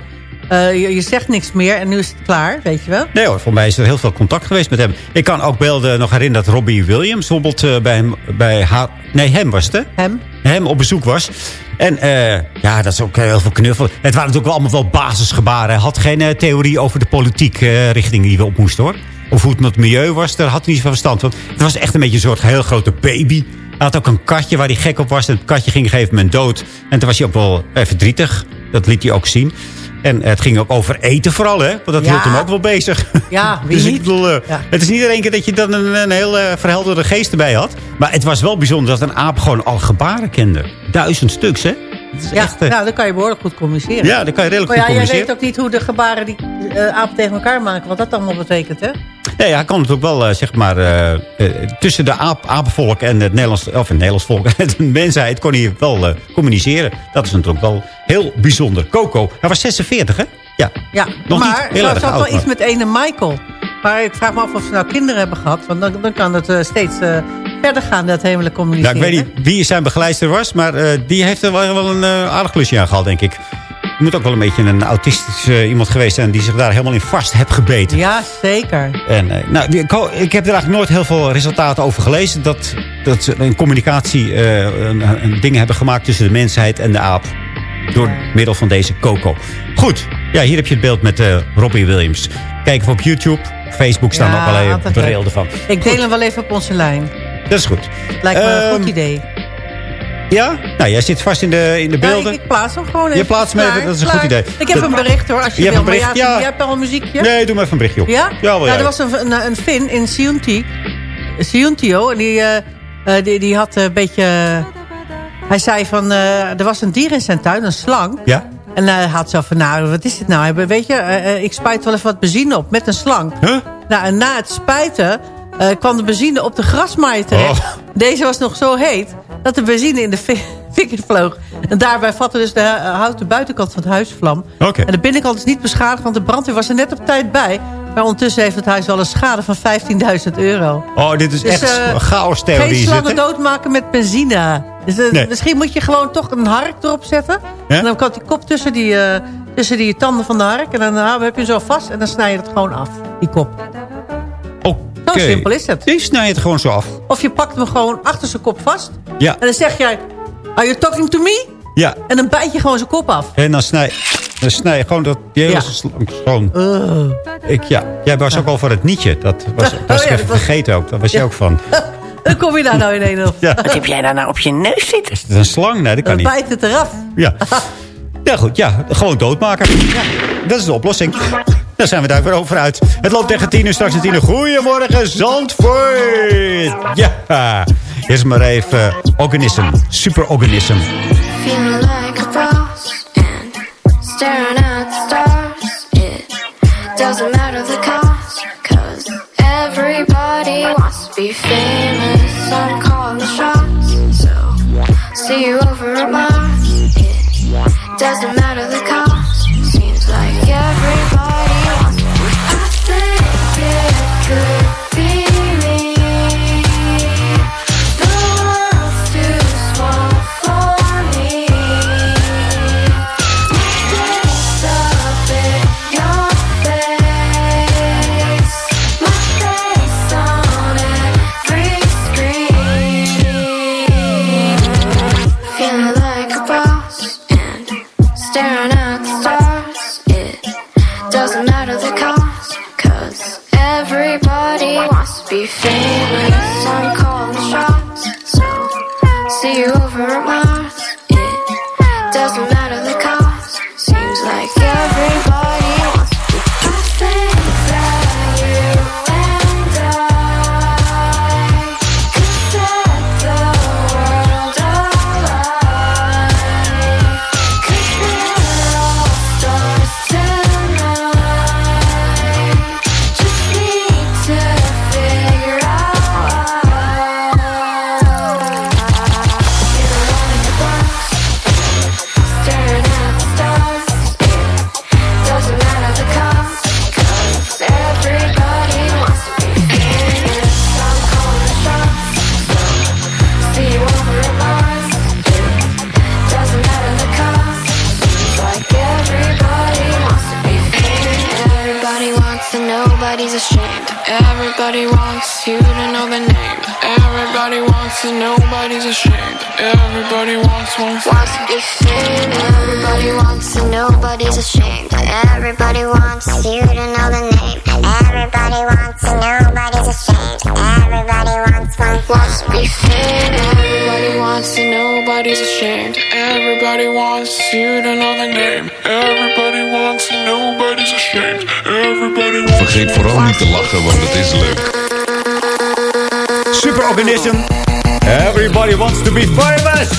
je, je zegt niks meer en nu is het klaar, weet je wel? Nee hoor, voor mij is er heel veel contact geweest met hem. Ik kan ook beelden nog herinneren dat Robbie Williams bijvoorbeeld bij hem, bij haar, nee hem was het hè? Hem. Hem op bezoek was. En eh, ja, dat is ook heel veel knuffel. Het waren natuurlijk allemaal wel basisgebaren. Hij had geen eh, theorie over de politiek eh, richting die we op moesten hoor. Of hoe het met het milieu was, daar had hij niet van verstand van. Het was echt een beetje een soort heel grote baby. Hij had ook een katje waar hij gek op was. En het katje ging op een gegeven moment dood. En toen was hij ook wel eh, verdrietig. Dat liet hij ook zien. En het ging ook over eten vooral, hè? Want dat Ja. hield hem ook wel bezig. Ja, wie dus ik niet? bedoel, eh, Ja. het is niet in één keer dat je dan een, een heel eh, verhelderde geest erbij had. Maar het was wel bijzonder dat een aap gewoon al gebaren kende. Duizend stuks, hè? Ja, echt, eh, nou, dan kan je behoorlijk goed communiceren. Ja, dan kan je redelijk maar goed ja, jij communiceren. weet ook niet hoe de gebaren die apen tegen elkaar maken. Wat dat allemaal betekent, hè? Nee, hij kan natuurlijk wel, eh, zeg maar, eh, eh, tussen de aap, apenvolk en het Nederlands, of het Nederlands volk en de mensheid kon hij wel communiceren. Dat is natuurlijk wel heel bijzonder. Coco, hij was 46, hè? Ja. Ja, Nog maar niet er zat oud, wel iets met ene Michael. Maar ik vraag me af of ze nou kinderen hebben gehad. Want dan, dan kan het steeds verder gaan, dat hemelijk Nou, communiceren. ik weet niet wie zijn begeleider was, maar die heeft er wel, wel een aardig klusje aan gehad, denk ik. Je moet ook wel een beetje een autistisch eh, iemand geweest zijn die zich daar helemaal in vast heeft gebeten. Ja, zeker. En, eh, nou, ik, heb er eigenlijk nooit heel veel resultaten over gelezen. Dat, dat ze een communicatie, eh, een, een ding hebben gemaakt tussen de mensheid en de aap. Door middel van deze Coco. Goed, ja, hier heb je het beeld met Robbie Williams. Kijk even op YouTube. Op Facebook staan Ja, ook leuk. beelden van. Ik deel hem wel even op onze lijn. Dat is goed. Lijkt me een Ehm, goed idee. Ja? Nou, jij zit vast in de, in de Ja, beelden. ik, ik plaats hem gewoon even. Je plaatst hem even, dat is een goed idee. Ik heb een bericht hoor, als je, Je wil. maar ja, ja. Jij hebt al een muziekje? Nee, doe maar even een berichtje op. Ja? Ja, wel, nou, er was een, een, in Siunti. Siuntio. En die, eh, eh, die, die had een beetje... hij zei van... eh, er was een dier in zijn tuin, een slang. Ja? En hij had zo van, nou, wat is dit nou? Weet je, eh, eh, ik spuit wel even wat benzine op met een slang. Huh? Nou, en na het spuiten eh, kwam de benzine op de grasmaaier terecht. Oh. Deze was nog zo heet dat de benzine in de fik vloog. En daarbij vatte dus de eh, houten buitenkant van het huis vlam. En de binnenkant is niet beschadigd, want de brandweer was er net op tijd bij. Maar ondertussen heeft het huis al een schade van 15.000 euro. Oh, dit is Dus, echt eh, een chaos-theorie. Geen slangen doodmaken met benzine. Dus, Nee. Misschien moet je gewoon toch een hark erop zetten. Ja? En dan kan die kop tussen die, tussen die tanden van de hark. En dan eh, heb je hem zo vast en dan snij je het gewoon af, die kop. Oké. Zo simpel is het. Die snij je het gewoon zo af. Of je pakt hem gewoon achter zijn kop vast. Ja. En dan zeg jij, are you talking to me? Ja. En dan bijt je gewoon zijn kop af. En dan snij, dan snij je gewoon dat, die hele Ja. slang gewoon... Ik, ja, jij was ook al voor het nietje. Dat was, dat was Oh ik ja, even dat was- vergeten ook. Daar was je Ja. ook van. Dan kom je daar nou in een op. Ja. Wat heb jij daar nou op je neus zitten? Is het een slang? Nee, dat kan Dan niet. bijt het eraf. Ja. ja, goed. Ja, gewoon doodmaken. Dat is de oplossing. Daar zijn we daar weer over uit. Het loopt tegen tien uur, straks een tien uur. Goedemorgen, Zandvoort. Ja. Eerst maar even organism. Super organism. Feeling like a boss and staring at the stars. It doesn't matter the cost, cause everybody wants to be famous. I'm calling the shots, so see you over a Mars. It doesn't matter the wants be famous. I'm calling shots, so see you over at Mars. To nobody's ashamed. Everybody wants you to know the name. Everybody wants nobody's ashamed. Everybody wants Vergeet vooral niet te lachen, want het is leuk. Superorganism. Everybody wants to be famous.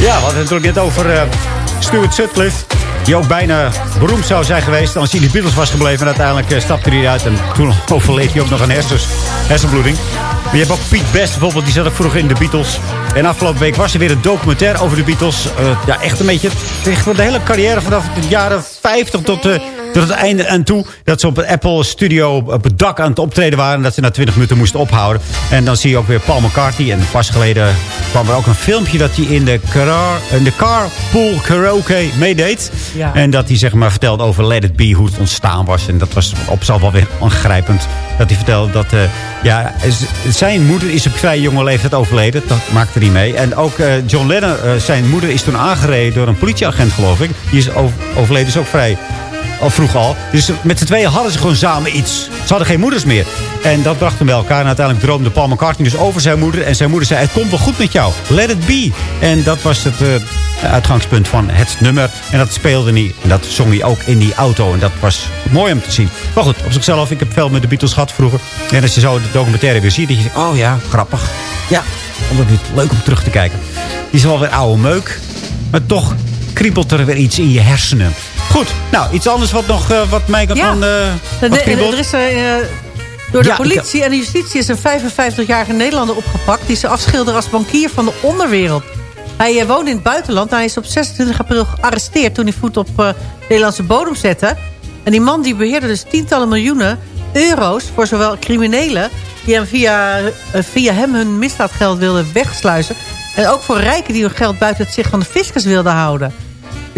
Ja, we hadden het natuurlijk net over eh, Stuart Sutcliffe. Die ook bijna beroemd zou zijn geweest als hij in de Beatles was gebleven. En uiteindelijk eh, stapte hij eruit. En toen overleed hij ook nog een hersens, hersenbloeding. Maar je hebt ook Pete Best bijvoorbeeld. Die zat ook vroeger in de Beatles. En afgelopen week was er weer een documentaire over de Beatles. Eh, ja, echt een beetje echt de hele carrière vanaf de jaren 50 tot, eh, tot het einde en toe. Dat ze op het Apple Studio op het dak aan het optreden waren. En dat ze na 20 minuten moesten ophouden. En dan zie je ook weer Paul McCartney. En pas geleden kwam er ook een filmpje dat hij in de, car, in de carpool karaoke meedeed. Ja. En dat hij zeg maar vertelde over Let It Be, hoe het ontstaan was. En dat was op zichzelf wel weer aangrijpend. Dat hij vertelde dat eh, ja, zijn moeder is op vrij jonge leeftijd overleden. Dat maakte hij mee. En ook eh, John Lennon, eh, zijn moeder is toen aangereden door een politieagent geloof ik. Die is over- overleden, is ook vrij al vroeg al. Dus met z'n tweeën hadden ze gewoon samen iets. Ze hadden geen moeders meer. En dat bracht hem bij elkaar. En uiteindelijk droomde Paul McCartney dus over zijn moeder. En zijn moeder zei, het komt wel goed met jou. Let it be. En dat was het eh, uitgangspunt van het nummer. En dat speelde hij. En dat zong hij ook in die auto. En dat was mooi om te zien. Maar goed, op zichzelf. Ik heb veel met de Beatles gehad vroeger. En als je zo de documentaire weer ziet. Dat je zegt, oh ja, grappig. Ja, omdat het leuk om terug te kijken. Die is wel weer oude meuk. Maar toch kriebelt er weer iets in je hersenen. Goed, nou, iets anders wat nog wat mij kan... Ja. Er- wat er- is eh, door de Ja, politie en de justitie is een 55-jarige Nederlander opgepakt... die ze afschilderen als bankier van de onderwereld. Hij woonde in het buitenland. Hij is op 26 april gearresteerd toen hij voet op Nederlandse bodem zette. En die man die beheerde dus tientallen miljoenen euro's... voor zowel criminelen die hem via, via hem hun misdaadgeld wilden wegsluizen... en ook voor rijken die hun geld buiten het zicht van de fiscus wilden houden.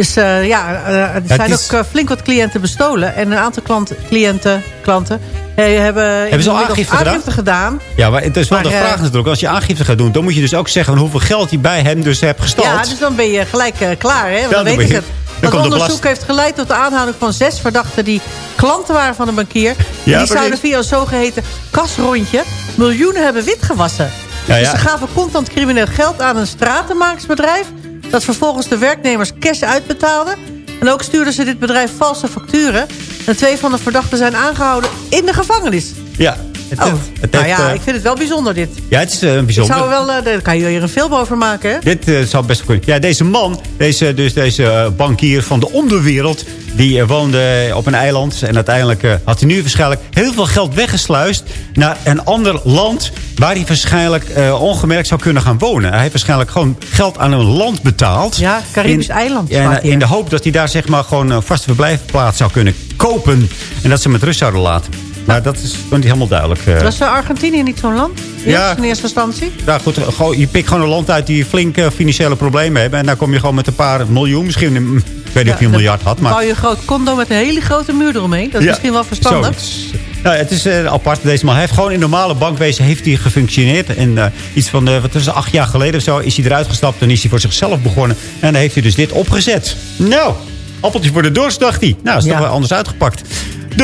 Dus eh, ja, eh, er zijn is- ook eh, flink wat cliënten bestolen. En een aantal klant, cliënten, klanten hebben, Hebben ze al aangifte gedaan? gedaan. Ja, maar het is wel de vraag natuurlijk. Als je aangifte gaat doen, dan moet je dus ook zeggen... hoeveel geld je bij hem dus hebt gestald. Ja, dus dan ben je gelijk klaar. Hè? Want dan je- ze het. onderzoek heeft geleid tot de aanhouding van zes verdachten... die klanten waren van een bankier. Die zouden via een zogeheten kasrondje... miljoenen hebben witgewassen. Ja, Dus ze gaven contant crimineel geld aan een stratenmakersbedrijf... dat vervolgens de werknemers cash uitbetaalde. En ook stuurden ze dit bedrijf valse facturen. En twee van de verdachten zijn aangehouden in de gevangenis. Ja, het, Oh, het- het nou heeft, ja, eh, ik vind het wel bijzonder dit. ja, het is Ik bijzonder. zou wel, eh, daar kan je hier een film over maken, hè? Dit zou best kunnen. Ja, deze man, deze, dus deze bankier van de onderwereld... die woonde op een eiland. En uiteindelijk had hij nu waarschijnlijk heel veel geld weggesluist... naar een ander land waar hij waarschijnlijk ongemerkt zou kunnen gaan wonen. Hij heeft waarschijnlijk gewoon geld aan een land betaald. Ja, Caribisch in, eiland Ja, in de hoop dat hij daar zeg maar gewoon een vaste verblijfplaats zou kunnen kopen. En dat ze hem met rust zouden laten. Maar dat is nog niet helemaal duidelijk. eh. Was uh, Argentinië niet zo'n land? Ja. Ja. In eerste instantie? Nou goed, je pikt gewoon een land uit die flink eh, financiële problemen hebben. En dan kom je gewoon met een paar miljoen. Misschien, een- ik weet niet of je een miljard had. Maar bouw je een groot condo met een hele grote muur eromheen. Dat is Ja, misschien wel verstandig. zoiets. Nou, het is eh, apart. Deze man hij heeft gewoon in normale bankwezen heeft hij gefunctioneerd. En eh, iets van, eh, wat was het, acht jaar geleden of zo, is hij eruit gestapt. En is hij voor zichzelf begonnen. En dan heeft hij dus dit opgezet. Nou, appeltje voor de dorst, dacht hij. Nou, is Ja. toch wel anders uitgepakt.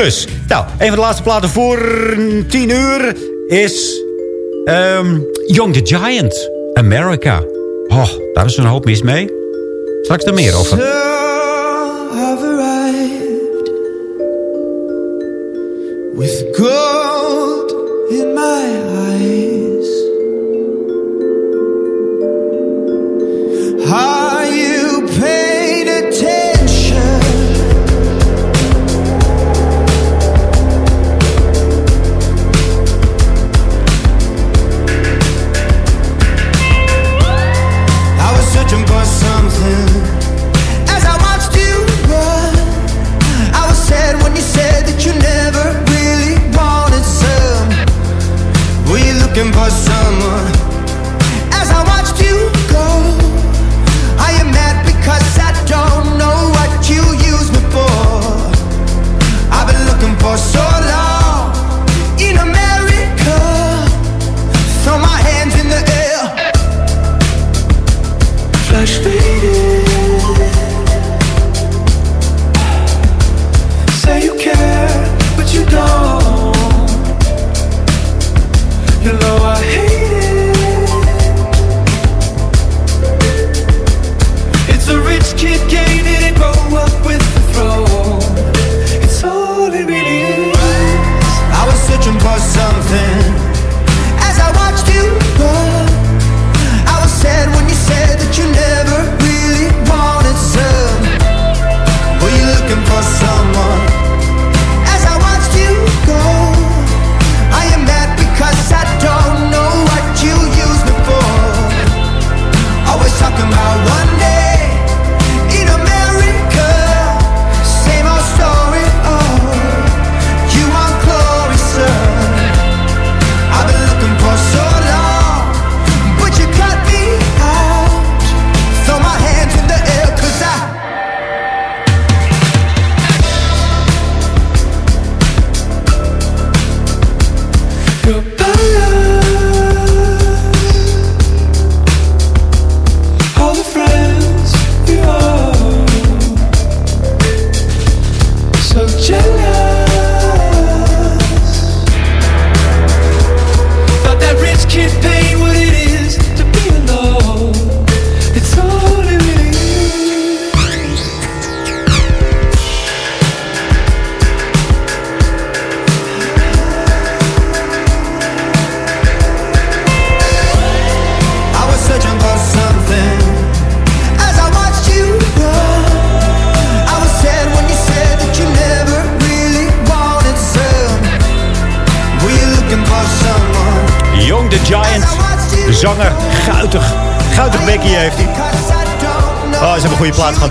Dus, nou, een van de laatste platen voor tien uur is... ehm, Young the Giant, America. Oh, daar is een hoop mis mee. Straks daar meer over. with gold in my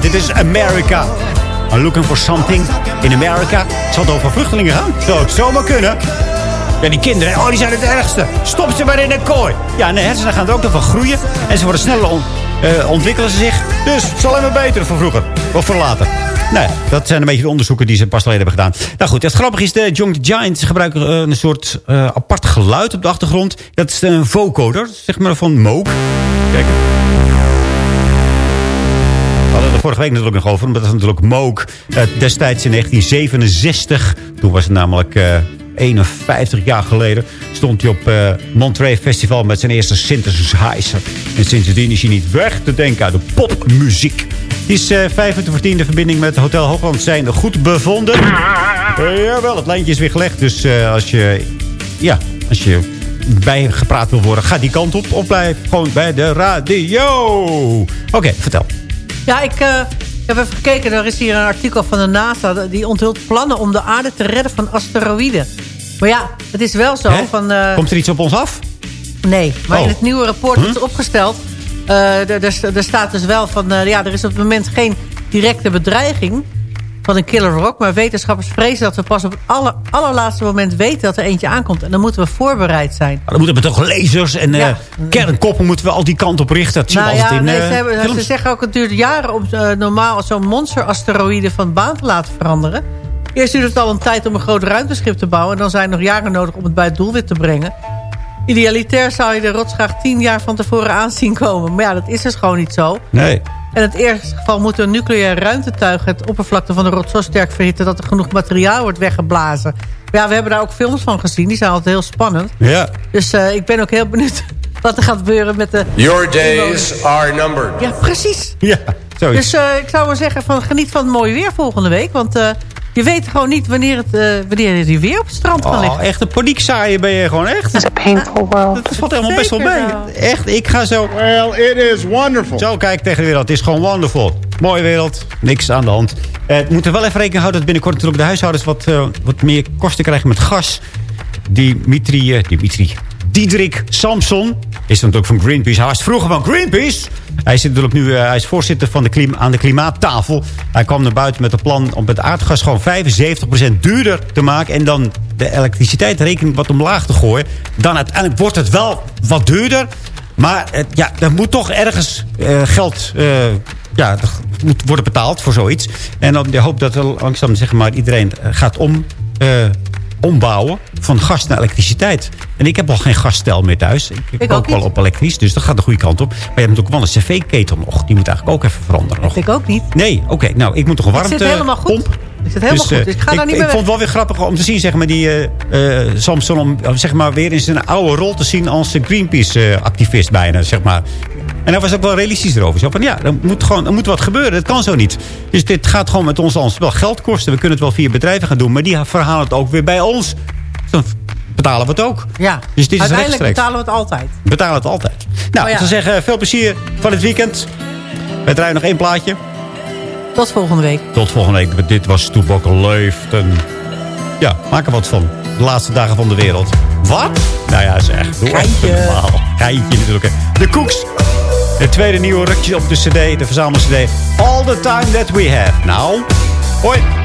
Dit is America. I'm looking for something in America. Zal het over vluchtelingen gaan? Zou het zomaar kunnen. Ja, die kinderen, oh, die zijn het ergste. Stop ze maar in een kooi. Ja, en de hersenen gaan er ook nog van groeien. En ze worden sneller on- eh, ontwikkelen ze zich. Dus het zal even beter voor vroeger. Of voor later. Nee, dat zijn een beetje de onderzoeken die ze pas geleden hebben gedaan. Nou goed, het grappige is, de Young Giants gebruiken eh, een soort eh, apart geluid op de achtergrond. Dat is een vocoder, zeg maar van Moog. Kijk. Vorige week natuurlijk nog over. Omdat dat is natuurlijk Moog eh, destijds in 1967. Toen was het namelijk eh, 51 jaar geleden. Stond hij op eh Monterey Festival met zijn eerste synthesizer. En sindsdien is hij niet weg te denken uit de popmuziek. Het is eh 5 minuten voor 10. De verbinding met Hotel Hoogland zijn goed bevonden. Eh, jawel, het lijntje is weer gelegd. Dus eh, als je... Ja, als je bijgepraat wil worden, ga die kant op. Of blijf gewoon bij de radio. Oké, vertel. Ja, ik eh, heb even gekeken. Er is hier een artikel van de NASA. Die onthult plannen om de aarde te redden van asteroïden. Maar ja, het is wel zo Hè? van... eh, Komt er iets op ons af? Nee, maar Oh. in het nieuwe rapport Huh? is opgesteld... eh, er- staat dus wel van... ja, er is op het moment geen directe bedreiging van een killer rock... maar wetenschappers vrezen dat we pas op het aller, allerlaatste moment weten... dat er eentje aankomt. En dan moeten we voorbereid zijn. Dan moeten we toch lasers en eh, kernkoppen moeten we al die kant op richten. Dat zien we Nou altijd ja, in nee, eh, ze, hebben, ze films. zeggen ook het duurt jaren om eh, normaal zo'n monsterasteroïde van baan te laten veranderen. Eerst duurt het al een tijd om een groot ruimteschip te bouwen... en dan zijn er nog jaren nodig om het bij het doelwit te brengen. Idealitair zou je de rots graag tien jaar van tevoren aanzien komen. Maar ja, dat is dus gewoon niet zo. Nee. En in het eerste geval moet een nucleair ruimtetuig... het oppervlakte van de rots zo sterk verhitten... dat er genoeg materiaal wordt weggeblazen. Maar ja, we hebben daar ook films van gezien. Die zijn altijd heel spannend. Ja. Dus eh, ik ben ook heel benieuwd wat er gaat gebeuren met de... Your days are numbered. Ja, precies. Ja, zoiets. Dus eh, ik zou maar zeggen, van, geniet van het mooie weer volgende week. Want eh, je weet gewoon niet wanneer het, eh, wanneer het weer op het strand kan Oh, liggen. echt een paniekzaaien ben je gewoon echt. It's a painful world. Dat valt helemaal best wel mee. Echt, ik ga zo... Well, it is wonderful. Zo kijk tegen de wereld. Het is gewoon wonderful. Mooie wereld. Niks aan de hand. Eh, we moeten wel even rekening houden dat binnenkort natuurlijk de huishoudens wat, eh, wat meer kosten krijgen met gas. Dimitri, eh, Dimitri, Diederik Samson is natuurlijk van Greenpeace. Hij was vroeger van Greenpeace. Hij, zit nu, eh, hij is voorzitter van de aan de klimaattafel. Hij kwam naar buiten met een plan om het aardgas gewoon 75% duurder te maken. En dan de elektriciteitsrekening wat omlaag te gooien. Dan uiteindelijk wordt het wel wat duurder. Maar ja, er moet toch ergens eh, geld eh, ja, moet worden betaald voor zoiets. En dan hoop dat er langzaam zeg maar, iedereen gaat om, ombouwen van gas naar elektriciteit. En ik heb al geen gasstel meer thuis. Ik, ik kook ook wel op elektrisch, dus dat gaat de goede kant op. Maar je hebt natuurlijk wel een cv-ketel nog. Die moet eigenlijk ook even veranderen nog. Ik ook niet. Nee, oké. nou, ik moet toch een warmte zit helemaal goed. pomp. Ik zit helemaal Dus, goed. eh, Ik ga daar niet ik vond het wel weer grappig om te zien, zeg maar, die eh, eh, Samson... om zeg maar, weer in zijn oude rol te zien als Greenpeace-activist bijna, zeg maar. En hij was ook wel realistisch erover. Zo van, ja, er moet, gewoon, er moet wat gebeuren. Dat kan zo niet. Dus dit gaat gewoon met ons als wel geld kosten. We kunnen het wel via bedrijven gaan doen. Maar die verhalen het ook weer bij ons. Dan betalen we het ook. Ja, Dus dit is uiteindelijk betalen we het altijd. We betalen het altijd. Nou, Oh ja. ik zou zeggen, veel plezier van het weekend. Wij draaien nog één plaatje. Tot volgende week. Tot volgende week. Dit was Toebak Leeft. En ja, maak er wat van. De laatste dagen van de wereld. Wat? Nou ja, zeg. Doe Geintje. Geintje natuurlijk. De Koeks. Het tweede nieuwe rukje op de cd. De verzamel cd. All the time that we have. Nou, hoi.